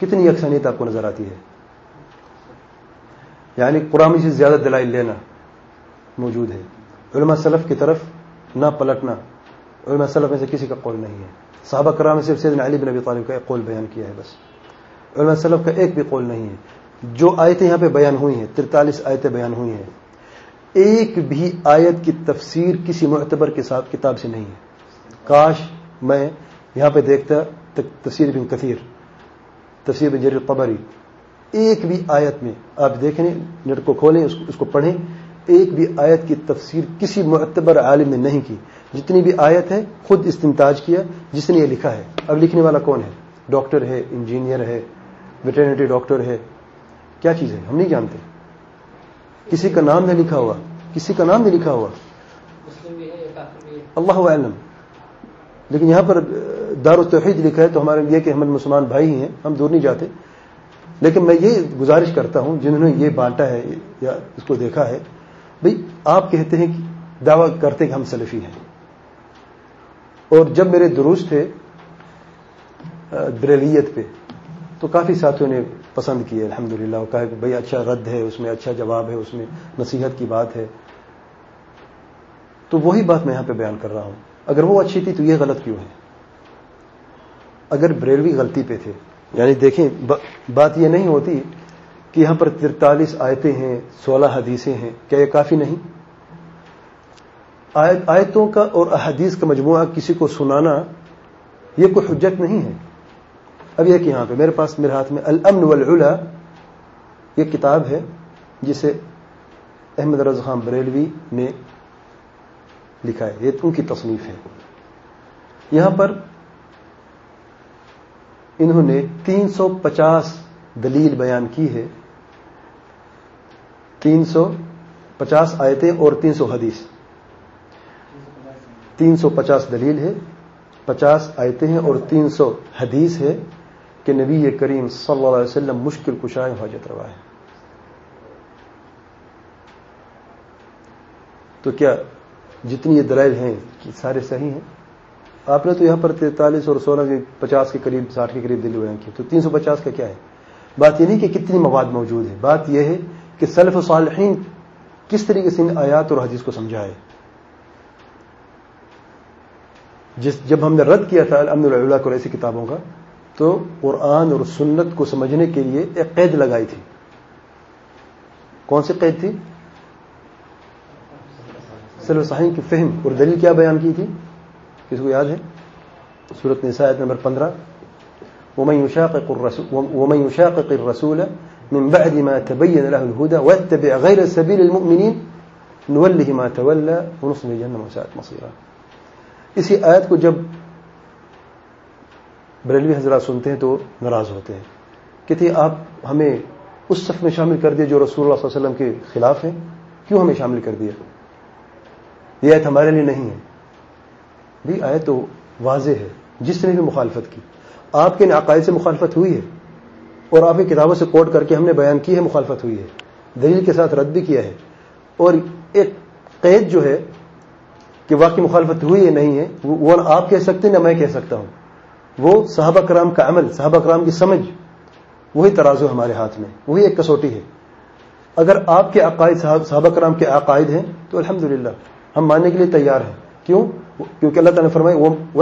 کتنی یکسانیت آپ کو نظر آتی ہے؟ یعنی قرآن سے زیادہ دلائل لینا موجود ہے۔ علماء سلف کی طرف نہ پلٹنا، علماء سلف میں سے کسی کا قول نہیں ہے۔ صحابہ کرام صرف سیدنا علی بن ابی طالب کا ایک قول بیان کیا ہے بس۔ علماء سلف کا ایک بھی قول نہیں ہے۔ جو آیتیں یہاں پہ بیان ہوئی ہیں، ترتالیس آیتیں بیان ہوئی ہیں، ایک بھی آیت کی تفسیر کسی معتبر کے ساتھ کتاب سے نہیں ہے۔ کاش میں یہاں پہ دیکھتا تفسیر بن کثیر، تفسیر بن جریر قبری ایک بھی آیت میں آپ دیکھیں نیٹ کو کھولیں، اس کو پڑھیں۔ ایک بھی آیت کی تفسیر کسی معتبر عالم نے نہیں کی۔ جتنی بھی آیت ہے خود استمتاج کیا جس نے یہ لکھا ہے۔ اب لکھنے والا کون ہے؟ ڈاکٹر ہے انجینئر ہے ویٹرنری ڈاکٹر ہے۔ کیا چیز ہے؟ ہم نہیں جانتے۔ کسی کا نام نہیں لکھا ہوا۔ کسی کا نام نہیں لکھا ہوا۔ اللہ علم لیکن یہاں پر دار التوحید لکھا ہے تو ہمارے یہ کہ ہم مسلمان بھائی ہی ہیں ہم دور نہیں جاتے۔ لیکن میں یہ گزارش کرتا ہوں جنہوں نے یہ بانٹا ہے یا اس کو دیکھا ہے بھئی آپ کہتے ہیں کہ دعویٰ کرتے کہ ہم سلفی ہیں۔ اور جب میرے دروس تھے بریلیت پہ، تو کافی ساتھیوں نے پسند کیے الحمد للہ وہ کہا کہ بھائی اچھا رد ہے، اس میں اچھا جواب ہے، اس میں نصیحت کی بات ہے۔ تو وہی بات میں یہاں پہ بیان کر رہا ہوں۔ اگر وہ اچھی تھی تو یہ غلط کیوں ہے؟ اگر بریلوی غلطی پہ تھے یعنی دیکھیں بات یہ نہیں ہوتی کہ یہاں پر ترتالیس آیتیں ہیں، سولہ حدیثیں ہیں، کیا یہ کافی نہیں؟ آیتوں کا اور احادیث کا مجموعہ کسی کو سنانا یہ کوئی حجت نہیں ہے۔ اب یہ کہ یہاں پہ میرے پاس میرے ہاتھ میں الامن والعلا یہ کتاب ہے جسے احمد رض خان بریلوی نے لکھا ہے۔ یہ ان کی تصنیف ہے۔ یہاں پر انہوں نے تین سو پچاس دلیل بیان کی ہے۔ تین سو پچاس آیتیں اور تین سو حدیث۔ تین سو پچاس دلیل ہے، پچاس آیتیں ہیں اور تین سو حدیث ہے کہ نبی کریم صلی اللہ علیہ وسلم مشکل کشائے حاجت روا ہے۔ تو کیا جتنی یہ دلائل ہیں سارے صحیح ہیں؟ آپ نے تو یہاں پر تینتالیس اور سولہ کے پچاس کے قریب، ساٹھ کے قریب دلی بیان کی تو تین سو پچاس کا کیا ہے؟ بات یہ نہیں کہ کتنی مواد موجود ہے بات یہ ہے کہ سلف صالحین کس طریقے سے ان آیات اور حدیث کو سمجھائے جس جب ہم نے رد کیا تھا الحمد اللہ کو ایسی کتابوں کا، تو قرآن اور سنت کو سمجھنے کے لیے ایک قید لگائی تھی۔ کون سی قید تھی؟ سلو صحیح کی فہم اور دلیل کیا بیان کی تھی؟ کس کو یاد ہے؟ صورت نسایت نمبر پندرہ۔ ومن يشاقق الرسول ومن يشاقق الرسول من بعد ما تبين له الهدى واتبع غير سبيل المؤمنين نوله ما تولى ونصل جهنم وساءت مصيرا۔ اسی آیت کو جب بریلوی حضرات سنتے ہیں تو ناراض ہوتے ہیں کہ آپ ہمیں اس صف میں شامل کر دیا جو رسول اللہ صلی اللہ علیہ وسلم کے خلاف ہیں، کیوں ہمیں شامل کر دیا؟ یہ آیت ہمارے لیے نہیں ہے۔ بھی آیت تو واضح ہے، جس نے بھی مخالفت کی۔ آپ کے عقائد سے مخالفت ہوئی ہے اور آپ کی کتابوں سے کوٹ کر کے ہم نے بیان کی ہے، مخالفت ہوئی ہے۔ دلیل کے ساتھ رد بھی کیا ہے۔ اور ایک قید جو ہے کہ واقعی مخالفت ہوئی ہے نہیں ہے، وہ آپ کہہ سکتے ہیں نہ میں کہہ سکتا ہوں۔ وہ صحابہ کرام کا عمل، صحابہ کرام کی سمجھ، وہی ترازو ہمارے ہاتھ میں، وہی ایک کسوٹی ہے۔ اگر آپ کے عقائد صحابہ کرام کے عقائد ہیں، تو الحمدللہ، ہم ماننے کے لیے تیار ہیں۔ کیوں؟ کیونکہ اللہ تعالیٰ نے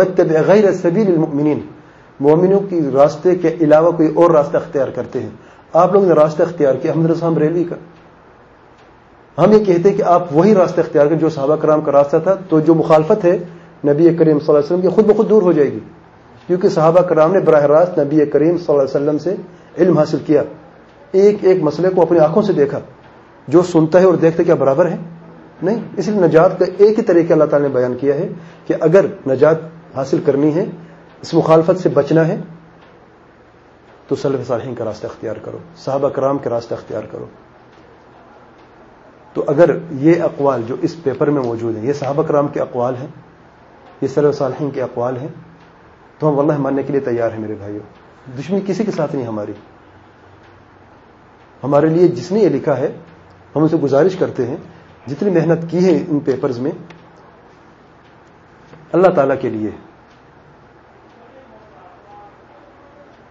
فرمائے غیر سبیل المؤمنین مومنوں کی راستے کے علاوہ کوئی اور راستہ اختیار کرتے ہیں۔ آپ لوگوں نے راستہ اختیار کیا، احمد رسام ریلی کا۔ ہم یہ کہتے ہیں کہ آپ وہی راستہ اختیار کریں جو صحابہ کرام کا راستہ تھا، تو جو مخالفت ہے نبی کریم صلی اللہ علیہ وسلم کی خود بخود دور ہو جائے گی۔ کیونکہ صحابہ کرام نے براہ راست نبی کریم صلی اللہ علیہ وسلم سے علم حاصل کیا۔ ایک ایک مسئلے کو اپنی آنکھوں سے دیکھا۔ جو سنتا ہے اور دیکھتا کیا برابر ہے؟ نہیں۔ اس لیے نجات کا ایک ہی طریقہ اللہ تعالی نے بیان کیا ہے کہ اگر نجات حاصل کرنی ہے، اس مخالفت سے بچنا ہے، تو سلف صالحین کا راستہ اختیار کرو۔ صحابہ کرام کا راستہ اختیار کرو۔ تو اگر یہ اقوال جو اس پیپر میں موجود ہیں، یہ صحابہ کرام کے اقوال ہیں، یہ سلف صالحین کے اقوال ہیں، تو ہم واللہ ماننے کے لیے تیار ہیں میرے بھائیوں دشمنی کسی کے ساتھ نہیں ہماری۔ ہمارے لیے جس نے یہ لکھا ہے، ہم اسے گزارش کرتے ہیں، جتنی محنت کی ہے ان پیپرز میں، اللہ تعالی کے لیے۔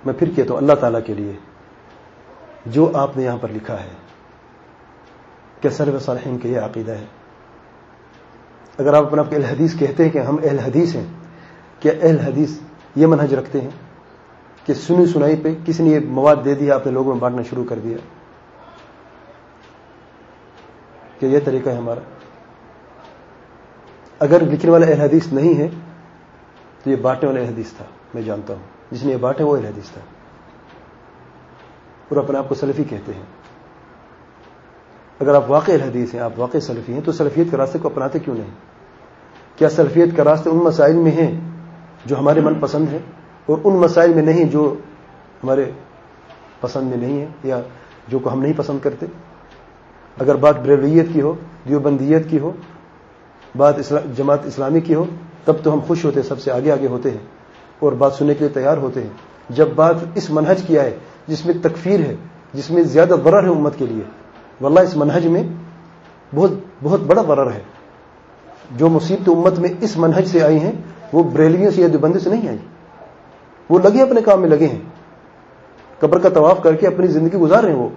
میں پھر کہتا ہوں، اللہ تعالیٰ کے لیے۔ جو آپ نے یہاں پر لکھا ہے۔ کہ سرو صالحین کے یہ عقیدہ ہے۔ اگر آپ اپنا اہل حدیث کہتے ہیں کہ ہم اہل حدیث ہیں، کیا اہل حدیث یہ منہج رکھتے ہیں کہ سنی سنائی پہ کسی نے یہ مواد دے دیا، آپ نے لوگوں میں بانٹنا شروع کر دیا؟ کہ یہ طریقہ ہے ہمارا۔ اگر لکھنے والا اہل حدیث نہیں ہے، تو یہ بانٹنے والا اہل حدیث تھا، میں جانتا ہوں۔ جس نے یہ بانٹے، وہ اہل حدیث تھا۔ اور اپنے آپ کو سلفی کہتے ہیں۔ اگر آپ واقع الحدیث ہیں، آپ واقع سلفی ہیں، تو سلفیت کے راستے کو اپناتے کیوں نہیں؟ کیا سلفیت کا راستے ان مسائل میں ہیں جو ہمارے من پسند ہے اور ان مسائل میں نہیں جو ہمارے پسند میں نہیں ہے یا جو کو ہم نہیں پسند کرتے؟ اگر بات بریویت کی ہو، دیوبندیت کی ہو، بات جماعت اسلامی کی ہو، تب تو ہم خوش ہوتے ہیں سب سے آگے آگے ہوتے ہیں اور بات سننے کے لیے تیار ہوتے ہیں۔ جب بات اس منہج کی آئے، جس میں تکفیر ہے، جس میں زیادہ ضرر ہے امت کے لیے واللہ اس منہج میں بہت بہت بڑا ضرر ہے۔ جو مصیبت امت میں اس منہج سے آئی ہیں، وہ بریلیوں سے یا دوبندے سے نہیں آئی۔ وہ لگے اپنے کام میں لگے ہیں۔ قبر کا طواف کر کے اپنی زندگی گزار رہے ہیں وہ۔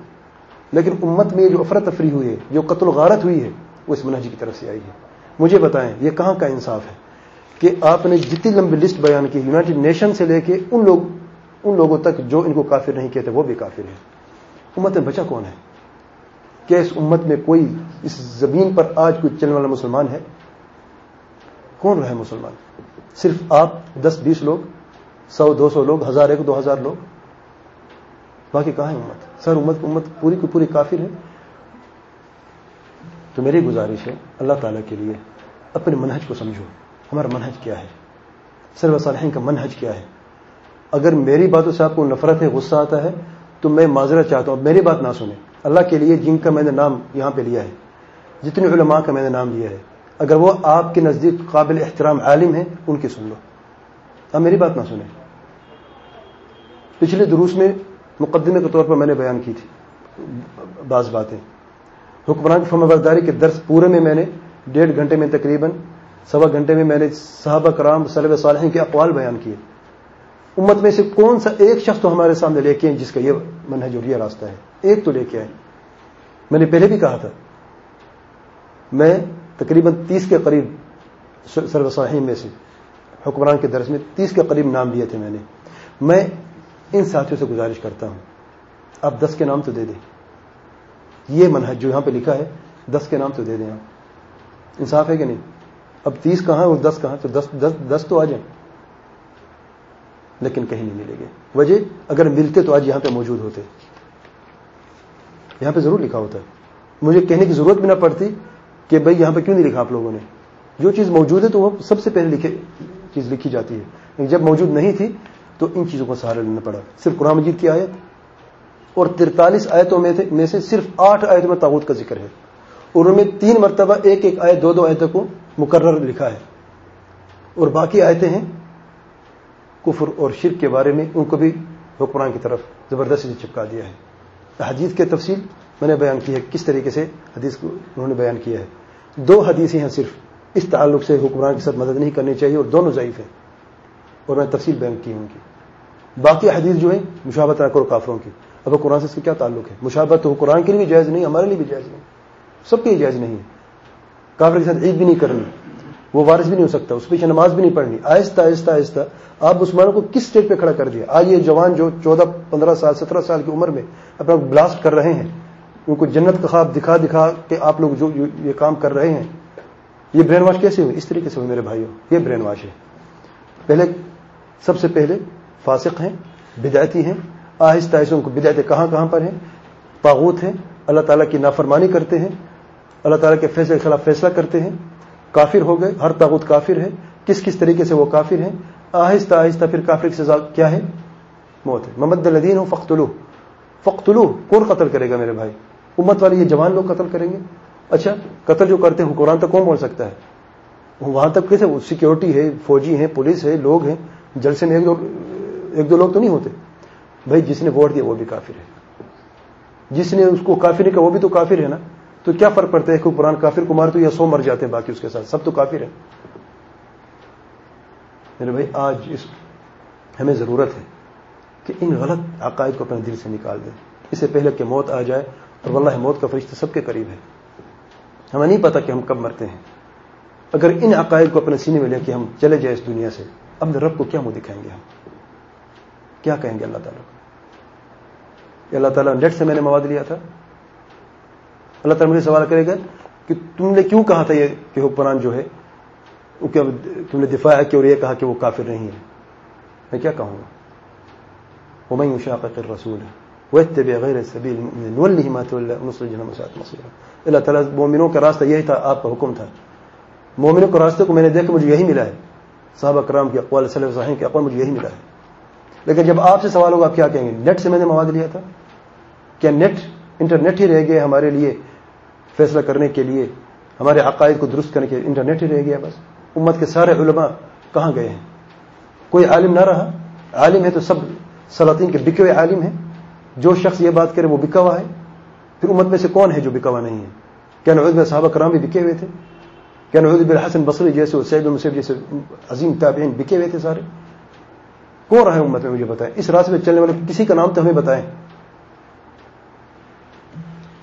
لیکن امت میں جو افرت ہوئی ہے، جو قتل غارت ہوئی ہے، وہ اس منہج کی طرف سے آئی ہے۔ مجھے بتائیں، یہ کہاں کا انصاف ہے؟ کہ آپ نے جتنی لمبی لسٹ بیان کی یونائٹڈ نیشن سے لے کے ان لوگ، ان لوگوں تک جو ان کو کافر نہیں کہتے، وہ بھی کافر ہیں۔ امت میں بچا کون ہے؟ کیا اس امت میں کوئی اس زمین پر آج کوئی چلنے والا مسلمان ہے؟ کون رہے مسلمان؟ صرف آپ، دس، بیس لوگ، سو، دو سو لوگ، ہزار، ایک، دو ہزار لوگ؟ باقی کہاں ہے امت؟ سر، امت امت پوری کی پوری کافر ہے؟ تو میری گزارش ہے، اللہ تعالی کے لیے اپنے منہج کو سمجھو۔ ہمارا منہج کیا ہے؟ سر صالحین کا منہج کیا ہے؟ اگر میری باتوں سے آپ کو نفرت ہے، غصہ آتا ہے، تو میں معذرت چاہتا ہوں، میری بات نہ سنیں۔ اللہ کے لیے جن کا میں نے نام یہاں پہ لیا ہے جتنے علماء کا میں نے نام لیا ہے، اگر وہ آپ کے نزدیک قابل احترام عالم ہیں، ان کی سن لو۔ اب میری بات نہ سنیں۔ پچھلے دروس میں مقدمے کے طور پر میں نے بیان کی تھی بعض باتیں۔ حکمران کی فرما برداری کے درس پورے میں میں نے ڈیڑھ گھنٹے میں تقریباً سوا گھنٹے میں میں نے صحابہ کرام صلی صالحین کے اقوال بیان کیے۔ امت میں سے کون سا ایک شخص تو ہمارے سامنے لے کے جس کا یہ منہج اور یہ راستہ ہے؟ ایک تو لے کے آئے۔ میں نے پہلے بھی کہا تھا۔ میں تقریباً تیس کے قریب سرو صاحب میں سے حکمران کے درس میں تیس کے قریب نام لیے تھے میں نے۔ میں ان ساتھیوں سے گزارش کرتا ہوں۔ آپ دس کے نام تو دے دیں۔ یہ منہج جو یہاں پہ لکھا ہے، دس کے نام تو دے دیں آپ۔ انصاف ہے کہ نہیں؟ اب تیس کہاں اور دس کہاں؟ تو دس دس دس تو آ جائیں۔ لیکن کہیں نہیں ملے گے۔ وجہ، اگر ملتے تو آج یہاں پہ موجود ہوتے۔ یہاں پہ ضرور لکھا ہوتا ہے۔ مجھے کہنے کی ضرورت بھی نہ پڑتی کہ بھائی یہاں پہ کیوں نہیں لکھا آپ لوگوں نے؟ جو چیز موجود ہے تو وہ سب سے پہلے لکھے، چیز لکھی جاتی ہے۔ جب موجود نہیں تھی تو ان چیزوں کو سہارا لینا پڑا۔ صرف قرآن مجید کی آیت اور ترتالیس آیتوں میں سے صرف آٹھ آیتوں میں تاغت کا ذکر ہے۔ اور ان میں تین مرتبہ ایک ایک آیت، دو دو آیتوں کو مقرر لکھا ہے۔ اور باقی آیتیں ہیں کفر اور شرک کے بارے میں، ان کو بھی حکمران کی طرف زبردستی چپکا دیا ہے۔ حدیث کے تفصیل میں نے بیان کی ہے، کس طریقے سے حدیث کو انہوں نے بیان کیا ہے۔ دو حدیثیں ہیں صرف، اس تعلق سے حکمران کے ساتھ مدد نہیں کرنی چاہیے اور دونوں ضعیف ہیں۔ اور میں تفصیل بیان کی ان کی۔ باقی حدیث جو ہے مشابت رکھ اور کافروں کی۔ اب قرآن سے اس کا کیا تعلق ہے؟ مشابت تو قرآن کے لیے بھی جائز نہیں، ہمارے لیے بھی جائز نہیں۔ سب کے لیے جائز نہیں ہے۔ کافر کے ساتھ عید بھی نہیں کرنی۔ وہ وارث بھی نہیں ہو سکتا، اس پیچھے نماز بھی نہیں پڑھنی۔ آہستہ آہستہ آہستہ۔ آپ مسلمانوں کو کس اسٹیج پہ کھڑا کر دیا؟ آج یہ جوان جو چودہ، پندرہ سال، سترہ سال کی عمر میں اپنا بلاسٹ کر رہے ہیں، ان کو جنت کا خواب دکھا دکھا کے آپ لوگ جو یہ کام کر رہے ہیں، یہ برین واش کیسے ہوئی اس طریقے سے ہوئی میرے بھائیوں، یہ برین واش ہے۔ پہلے، سب سے پہلے فاسق ہیں بدایتی ہیں۔ آہستہ آہستہ ان کو بدایتیں کہاں کہاں پر ہیں؟ پاغوت ہیں۔ اللہ تعالیٰ کی نافرمانی کرتے ہیں۔ اللہ تعالیٰ کے فیصلے کے خلاف فیصلہ کرتے ہیں۔ کافر ہو گئے، ہر تاغت کافر ہے۔ کس کس طریقے سے وہ کافر ہیں؟ آہستہ آہستہ پھر کافر کی سزا کیا ہے؟ موت ہے۔ محمد الدین ہو فختلو فختلو کون قتل کرے گا میرے بھائی؟ امت والے یہ جوان لوگ قتل کریں گے؟ اچھا قتل جو کرتے ہیں قرآن تک کون بول سکتا ہے؟ وہاں تک کیسے؟ سیکورٹی ہے، فوجی ہیں، پولیس ہے، لوگ ہیں۔ جلسے میں ایک دو ایک دو لوگ تو نہیں ہوتے۔ بھائی، جس نے ووٹ دیا، وہ بھی کافر ہے۔ جس نے اس کو کافر نہیں کہا، وہ بھی تو کافر ہے نا؟ تو کیا فرق پڑتا ہے کہ قرآن کافر کو مار تو یا سو مر جاتے ہیں باقی اس کے ساتھ؟ سب تو کافر ہے میرے بھائی، آج اس ہمیں ضرورت ہے کہ ان غلط عقائد کو اپنے دل سے نکال دیں۔ اس سے پہلے کہ موت آ جائے، اور واللہ موت کا فرشتہ سب کے قریب ہے۔ ہمیں نہیں پتا کہ ہم کب مرتے ہیں۔ اگر ان عقائد کو اپنے سینے میں لے کے ہم چلے جائیں اس دنیا سے، اپنے رب کو کیا منہ دکھائیں گے ہم؟ کیا کہیں گے اللہ تعالیٰ کو؟ اللہ تعالیٰ نیٹ سے میں نے مواد لیا تھا۔ اللہ تعالیٰ مجھے سوال کرے گا کہ تم نے کیوں کہا تھا یہ کہ حکمران جو ہے تم نے دفاع ہے کہ اور یہ کہا کہ وہ کافر نہیں ہے میں کیا کہوں گا؟ وہ میں شاقت رسول ہے غیر اللہ تعالیٰ مومنوں کا راستہ یہی تھا، آپ کا حکم تھا۔ مومنوں کے راستے کو میں نے دیکھا، مجھے یہی ملا ہے۔ صحابہ کرام کے اقوال صلی اللہ کے اقوال، مجھے یہی ملا ہے۔ لیکن جب آپ سے سوال ہوگا، آپ کیا کہیں گے؟ نیٹ سے میں نے مواد لیا تھا۔ کیا نیٹ انٹرنیٹ ہی رہ گیا ہمارے لیے فیصلہ کرنے کے لیے، ہمارے عقائد کو درست کرنے کے لیے انٹرنیٹ ہی رہ گیا بس۔ امت کے سارے علماء کہاں گئے ہیں؟ کوئی عالم نہ رہا۔ عالم ہے تو سب سلاطین کے بکے ہوئے عالم ہیں۔ جو شخص یہ بات کرے وہ بکا ہوا ہے۔ پھر امت میں سے کون ہے جو بکا ہوا نہیں ہے؟ کیا نوید میں صحابہ کرام بھی بکے ہوئے تھے؟ کیا نوید الحسن بصری جیسے سید المصیب جیسے عظیم تابعین بکے ہوئے تھے سارے؟ کون رہے امت میں مجھے بتائیں۔ اس راستے میں چلنے والے کسی کا نام تو ہمیں بتائیں۔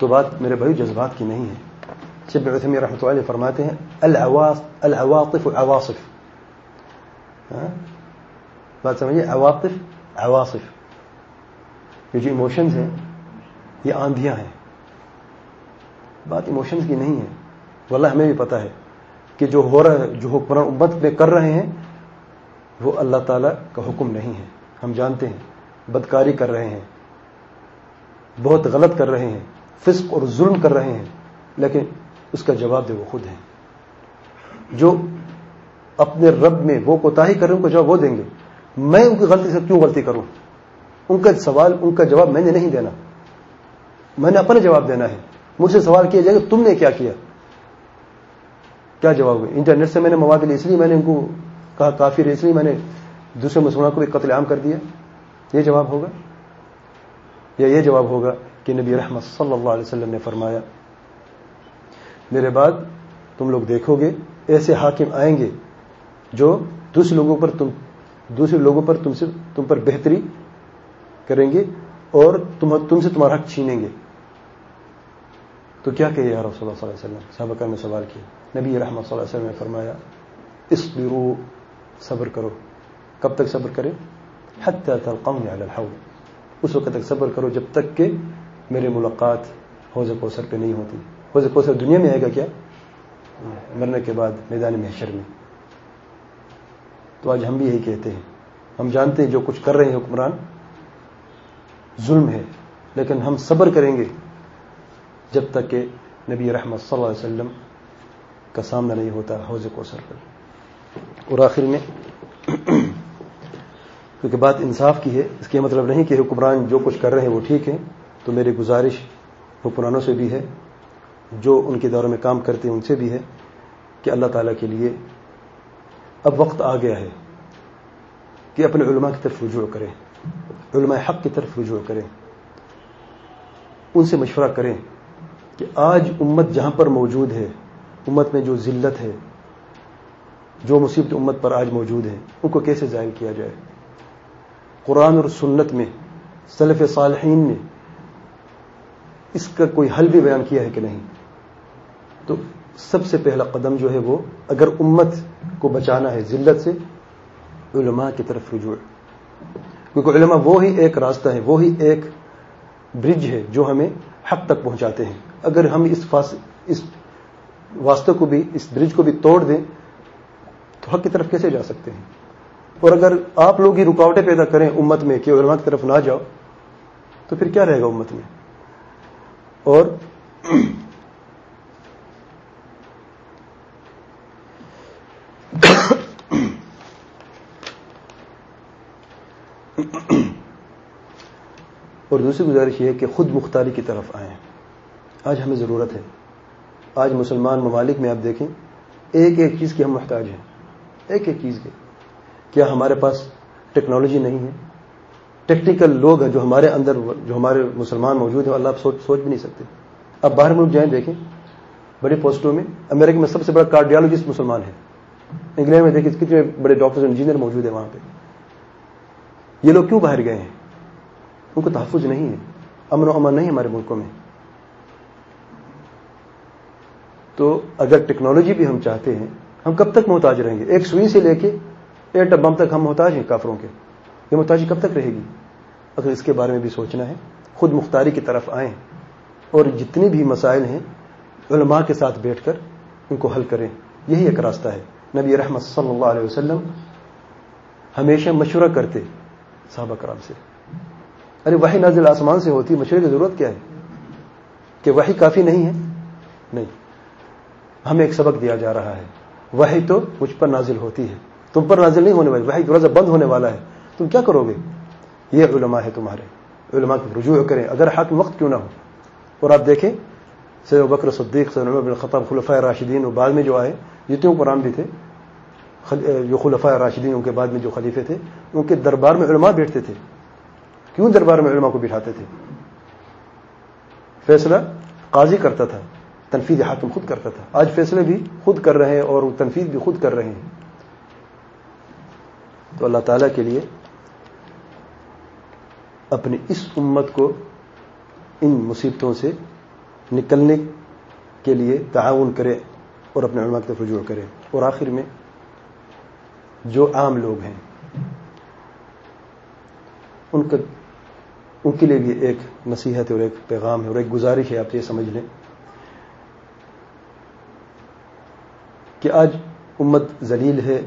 تو بات میرے بھائی جذبات کی نہیں ہے۔ شب عثمی رحمۃ اللہ فرماتے ہیں العواطف عواصف۔ ہاں؟ بات سمجھیے، عواطف، عواصف۔ یہ جو ایموشنز ہیں، یہ آندھیاں ہیں۔ بات ایموشنز کی نہیں ہے۔ واللہ ہمیں بھی پتا ہے کہ جو ہو رہا ہے، جو حکمران امت میں کر رہے ہیں، وہ اللہ تعالی کا حکم نہیں ہے۔ ہم جانتے ہیں، بدکاری کر رہے ہیں، بہت غلط کر رہے ہیں۔ فسق اور ظلم کر رہے ہیں، لیکن اس کا جواب دے وہ خود ہیں۔ جو اپنے رب میں وہ کوتا کر رہے ہیں ان کو جواب وہ دیں گے۔ میں ان کی غلطی سے کیوں غلطی کروں؟ ان کا سوال، ان کا جواب میں نے نہیں دینا۔ میں نے اپنے جواب دینا ہے۔ مجھ سے سوال کیا جائے گا، تم نے کیا کیا؟ کیا جواب انٹرنیٹ سے میں نے مواد لی، اس لیے میں نے ان کو کہا کافی اس لیے میں نے دوسرے مسلمانوں کو بھی قتل عام کر دیا۔ یہ جواب ہوگا؟ یا یہ جواب ہوگا کہ نبی رحمت صلی اللہ علیہ وسلم نے فرمایا، میرے بعد تم لوگ دیکھو گے، ایسے حاکم آئیں گے جو دوسرے لوگوں پر تم، دوسرے لوگوں پر تم سے، تم پر بہتری کریں گے اور تم تم سے تمہارا حق چھینیں گے۔ تو کیا کہ یار صلی اللہ علیہ وسلم؟ صحابہ نے سوال کیا۔ نبی رحمت صلی اللہ علیہ وسلم نے فرمایا اس بیرو صبر کرو۔ کب تک صبر کرے حتی تلقونی علی الحوض اس وقت تک صبر کرو جب تک کہ میرے ملاقات حوض کوثر پہ نہیں ہوتی۔ حوض کوثر دنیا میں آئے گا کیا؟ مرنے کے بعد میدان محشر میں۔ تو آج ہم بھی یہی کہتے ہیں۔ ہم جانتے ہیں جو کچھ کر رہے ہیں حکمران، ظلم ہے۔ لیکن ہم صبر کریں گے۔ جب تک کہ نبی رحمت صلی اللہ علیہ وسلم کا سامنا نہیں ہوتا حوض کوثر پر۔ اور آخر میں، کیونکہ بات انصاف کی ہے، اس کے مطلب نہیں کہ حکمران جو کچھ کر رہے ہیں وہ ٹھیک ہے تو میری گزارش حکمرانوں سے بھی ہے، جو ان کے دور میں کام کرتے ہیں ان سے بھی ہے کہ اللہ تعالیٰ کے لیے اب وقت آ گیا ہے کہ اپنے علماء کی طرف رجوع کریں، علماء حق کی طرف رجوع کریں، ان سے مشورہ کریں کہ آج امت جہاں پر موجود ہے، امت میں جو ذلت ہے، جو مصیبت امت پر آج موجود ہے، ان کو کیسے ظاہر کیا جائے؟ قرآن اور سنت میں، سلف صالحین نے اس کا کوئی حل بھی بیان کیا ہے کہ نہیں؟ تو سب سے پہلا قدم جو ہے وہ اگر امت کو بچانا ہے ذلت سے، علماء کی طرف رجوع۔ کیونکہ علماء وہی ایک راستہ ہے وہی ایک برج ہے جو ہمیں حق تک پہنچاتے ہیں۔ اگر ہم اس فاس اس واسطے کو بھی، اس برج کو بھی توڑ دیں، تو حق کی طرف کیسے جا سکتے ہیں؟ اور اگر آپ لوگ ہی رکاوٹیں پیدا کریں امت میں کہ علماء کی طرف نہ جاؤ، تو پھر کیا رہے گا امت میں؟ اور اور دوسری گزارش یہ ہے کہ خود مختاری کی طرف آئیں۔ آج ہمیں ضرورت ہے۔ آج مسلمان ممالک میں آپ دیکھیں، ایک ایک چیز کی ہم محتاج ہیں۔ ایک ایک چیز کے۔ کیا ہمارے پاس ٹیکنالوجی نہیں ہے؟ ٹیکنیکل لوگ ہیں جو ہمارے اندر جو ہمارے مسلمان موجود ہیں، اللہ آپ سوچ سوچ بھی نہیں سکتے۔ اب باہر ملک جائیں، دیکھیں، بڑے پوسٹوں میں۔ امریکہ میں سب سے بڑا کارڈیالوجسٹ مسلمان ہے انگلینڈ میں دیکھیں، کتنے بڑے ڈاکٹر انجینئر موجود ہیں وہاں پہ۔ یہ لوگ کیوں باہر گئے ہیں؟ ان کو تحفظ نہیں ہے۔ امن و امن نہیں ہمارے ملکوں میں۔ تو اگر ٹیکنالوجی بھی ہم چاہتے ہیں، ہم کب تک محتاج رہیں گے؟ ایک سوئی سے لے کے ایٹ بم تک ہم محتاج ہیں کافروں کے۔ یہ محتاجی کب تک رہے گی؟ اگر اس کے بارے میں بھی سوچنا ہے، خود مختاری کی طرف آئیں اور جتنے بھی مسائل ہیں، علماء کے ساتھ بیٹھ کر ان کو حل کریں۔ یہی ایک راستہ ہے۔ نبی رحمت صلی اللہ علیہ وسلم ہمیشہ مشورہ کرتے صحابہ کرام سے۔ ارے وہی نازل آسمان سے ہوتی، مشورے کی ضرورت کیا ہے؟ کہ وہی کافی نہیں ہے؟ نہیں۔ ہمیں ایک سبق دیا جا رہا ہے۔ وہی تو مجھ پر نازل ہوتی ہے۔ تم پر نازل نہیں ہونے والی وہی دروازہ بند ہونے والا ہے۔ تم کیا کرو گے؟ یہ علماء ہے تمہارے۔ علماء کی رجوع کریں۔ اگر حق وقت کیوں نہ ہو۔ اور آپ دیکھیں، سید بکر صدیق، سید بن خطاب خلفۂ راشدین اور بعد میں جو آئے جتنے قرآن بھی تھے۔ جو خلفۂ راشدین ان کے بعد میں جو خلیفے تھے، ان کے دربار میں علماء بیٹھتے تھے۔ کیوں دربار میں علماء کو بٹھاتے تھے؟ فیصلہ قاضی کرتا تھا تنفید حاکم خود کرتا تھا۔ آج فیصلے بھی خود کر رہے ہیں اور تنفید بھی خود کر رہے ہیں۔ تو اللہ تعالی کے لیے اپنی اس امت کو ان مصیبتوں سے نکلنے کے لیے تعاون کرے اور اپنے علماء کی طرف رجوع کرے۔ اور آخر میں جو عام لوگ ہیں، ان کا ان کے لیے بھی ایک نصیحت ہے اور ایک پیغام ہے اور ایک گزارش ہے، آپ یہ سمجھ لیں۔ کہ آج امت ذلیل ہے،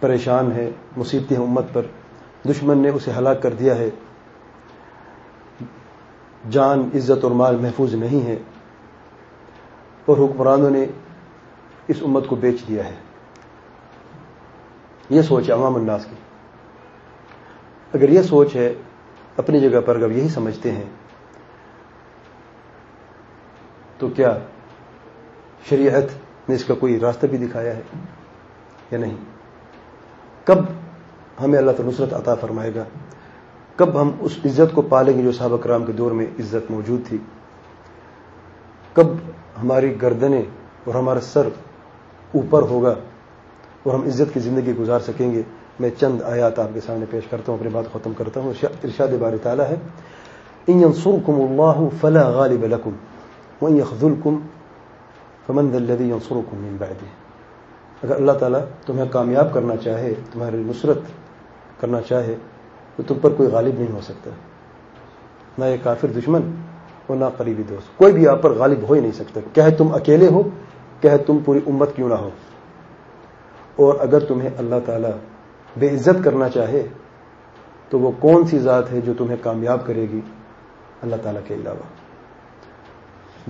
پریشان ہے، مصیبتیں ہیں امت پر دشمن نے اسے ہلاک کر دیا ہے۔ جان، عزت اور مال محفوظ نہیں ہے۔ اور حکمرانوں نے اس امت کو بیچ دیا ہے۔ یہ سوچ ہے عوام الناس کی۔ اگر یہ سوچ ہے، اپنی جگہ پر اگر یہی سمجھتے ہیں، تو کیا شریعت نے اس کا کوئی راستہ بھی دکھایا ہے یا نہیں؟ کب ہمیں اللہ تعالی نصرت عطا فرمائے گا۔ کب ہم اس عزت کو پالیں گے جو صحابہ کرام کے دور میں عزت موجود تھی؟ کب ہماری گردنیں اور ہمارا سر اوپر ہوگا اور ہم عزت کی زندگی گزار سکیں گے؟ میں چند آیات آپ کے سامنے پیش کرتا ہوں، اپنی بات ختم کرتا ہوں۔ ارشاد بار تعالیٰ ہے، ان ينصركم الله فلا غالب لكم وان يخذلكم فمن ذا الذي ينصركم من بعده۔ اگر اللہ تعالیٰ تمہیں کامیاب کرنا چاہے تمہاری نصرت کرنا چاہے تو تم پر کوئی غالب نہیں ہو سکتا۔ نہ یہ کافر دشمن اور نہ قریبی دوست۔ کوئی بھی آپ پر غالب ہو ہی نہیں سکتا۔ کہے تم اکیلے ہو کہے تم پوری امت کیوں نہ ہو۔ اور اگر تمہیں اللہ تعالی بے عزت کرنا چاہے، تو وہ کون سی ذات ہے جو تمہیں کامیاب کرے گی؟ اللہ تعالیٰ کے علاوہ۔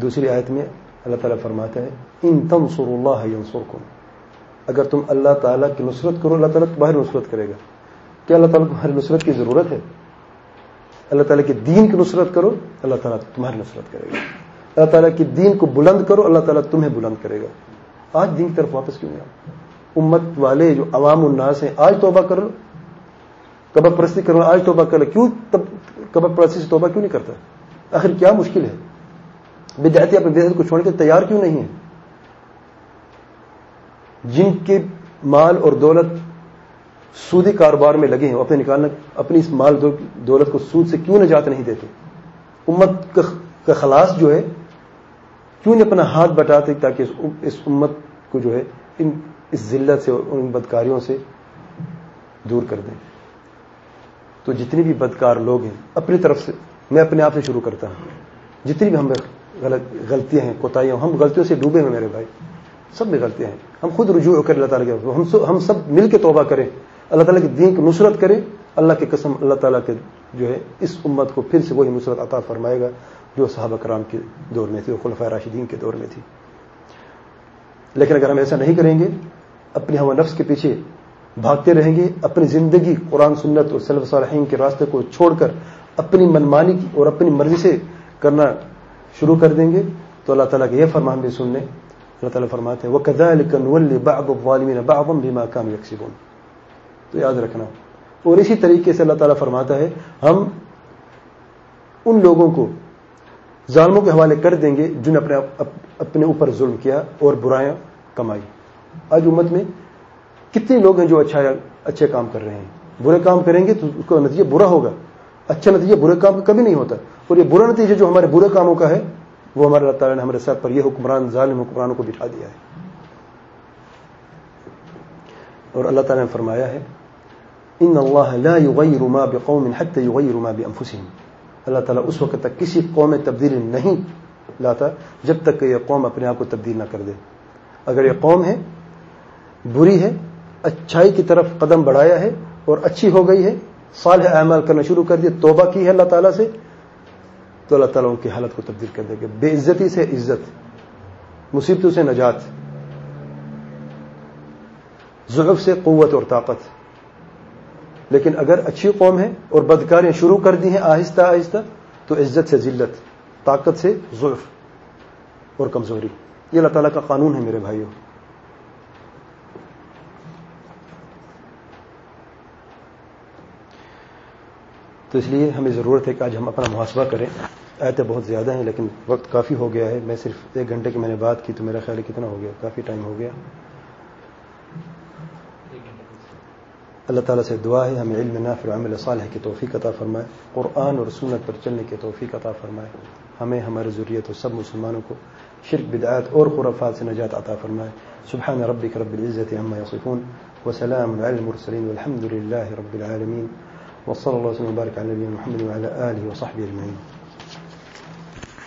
دوسری آیت میں اللہ تعالیٰ فرماتا ہے، ان تم سر اللہ ینصرکم اگر تم اللہ تعالیٰ کی نصرت کرو، اللہ تعالیٰ تمہاری نصرت کرے گا۔ کیا اللہ تعالیٰ تمہاری نصرت کی ضرورت ہے۔ اللہ تعالیٰ کے دین کی نصرت کرو، اللہ تعالیٰ تمہاری نصرت کرے گا۔ اللہ تعالیٰ کی دین کو بلند کرو، اللہ تعالیٰ تمہیں بلند کرے گا۔ آج دین کی طرف واپس کیوں نہیں امت والے جو عوام الناس ہیں، آج توبہ کر لو۔ کبر پرستی کرو، آج توبہ کر لو۔ کیوں تب کبر پرستی سے توبہ کیوں نہیں کرتا؟ آخر کیا مشکل ہے؟ ودیارتھی اپنے دیش کو چھوڑنے کے تیار کیوں نہیں ہے جن کے مال اور دولت سودی کاروبار میں لگے ہیں وہ اپنے نکالنا اپنی اس مال دولت کو سود سے کیوں نجات نہیں دیتے؟ امت کا خلاص جو ہے، کیوں نہیں اپنا ہاتھ بٹاتے تاکہ اس امت کو جو ہے، ان اس ذلت سے اور ان بدکاریوں سے دور کر دیں؟ تو جتنی بھی بدکار لوگ ہیں، اپنی طرف سے میں اپنے آپ سے شروع کرتا ہوں۔ جتنی بھی ہم غلطیاں ہیں، کوتاہیاں، ہم غلطیوں سے ڈوبے ہیں میرے بھائی۔ سب میں غلطیاں ہیں۔ ہم خود رجوع ہو کر اللہ تعالیٰ کے ہم سب مل کے توبہ کریں۔ اللہ تعالیٰ کے دین کی نصرت کریں اللہ کے قسم اللہ تعالیٰ کے جو ہے، اس امت کو پھر سے وہی نصرت عطا فرمائے گا جو صحابہ کرام کے دور میں تھی اور خلفۂ راشدین کے دور میں تھی۔ لیکن اگر ہم ایسا نہیں کریں گے اپنے ہوا نفس کے پیچھے بھاگتے رہیں گے، اپنی زندگی قرآن، سنت اور سلف صالحین کے راستے کو چھوڑ کر اپنی منمانی کی اور اپنی مرضی سے کرنا شروع کر دیں گے، تو اللہ تعالیٰ کے یہ فرمان بھی سن لیں اللہ تعالیٰ فرماتے ہیں وہ قدا لکن بیما کام یکسبون تو یاد رکھنا۔ اور اسی طریقے سے اللہ تعالیٰ فرماتا ہے، ہم ان لوگوں کو ظالموں کے حوالے کر دیں گے جن اپنے اپنے اوپر ظلم کیا اور برائیاں کمائی۔ آج امت میں کتنے لوگ ہیں جو اچھا اچھے کام کر رہے ہیں؟ برے کام کریں گے تو اس کا نتیجہ برا ہوگا۔ اچھا نتیجہ برے کام کا کبھی نہیں ہوتا۔ اور یہ برا نتیجہ جو ہمارے برے کاموں کا ہے، وہ ہمارے اللہ تعالیٰ نے ہمارے ساتھ پر یہ حکمران، ظالم حکمرانوں کو بٹھا دیا ہے۔ اور اللہ تعالیٰ نے فرمایا ہے ان اللہ لا يغير ما بقوم حتى يغير ما بانفسهم اللہ تعالیٰ اس وقت تک کسی قوم میں تبدیلی نہیں لاتا جب تک کہ یہ قوم اپنے آپ کو تبدیل نہ کر دے۔ اگر یہ قوم ہے، بری ہے، اچھائی کی طرف قدم بڑھایا ہے اور اچھی ہو گئی ہے، صالح اعمال کرنا شروع کر دیا، توبہ کی ہے اللہ تعالیٰ سے، تو اللہ تعالیٰ ان کی حالت کو تبدیل کر دے گا۔ بے عزتی سے عزت، مصیبتوں سے نجات، ضعف سے قوت اور طاقت۔ لیکن اگر اچھی قوم ہے اور بدکاریاں شروع کر دی ہیں آہستہ آہستہ، تو عزت سے ذلت، طاقت سے ضعف اور کمزوری۔ یہ اللہ تعالیٰ کا قانون ہے میرے بھائیوں تو اس لیے ہمیں ضرورت ہے کہ آج ہم اپنا محاسبہ کریں۔ ایتے بہت زیادہ ہیں، لیکن وقت کافی ہو گیا ہے۔ میں صرف ایک گھنٹے کی میں نے بات کی تو میرا خیال ہے کتنا ہو گیا، کافی ٹائم ہو گیا۔ اللہ تعالیٰ سے دعا ہے، ہمیں علم نافر و عمل صالح کی توفیق عطا فرمائے۔ قرآن اور سنت پر چلنے کی توفیق عطا فرمائے۔ ہمیں، ہمارے ضروریت و سب مسلمانوں کو شرک، بدعات اور خرافات سے نجات عطا فرمائے۔ سبحان ربك رب العزة عما يصفون وسلام على المرسلين والحمد لله رب العالمين وصلى الله وسلم وبارك على نبينا محمد وعلى آله وصحبه أجمعين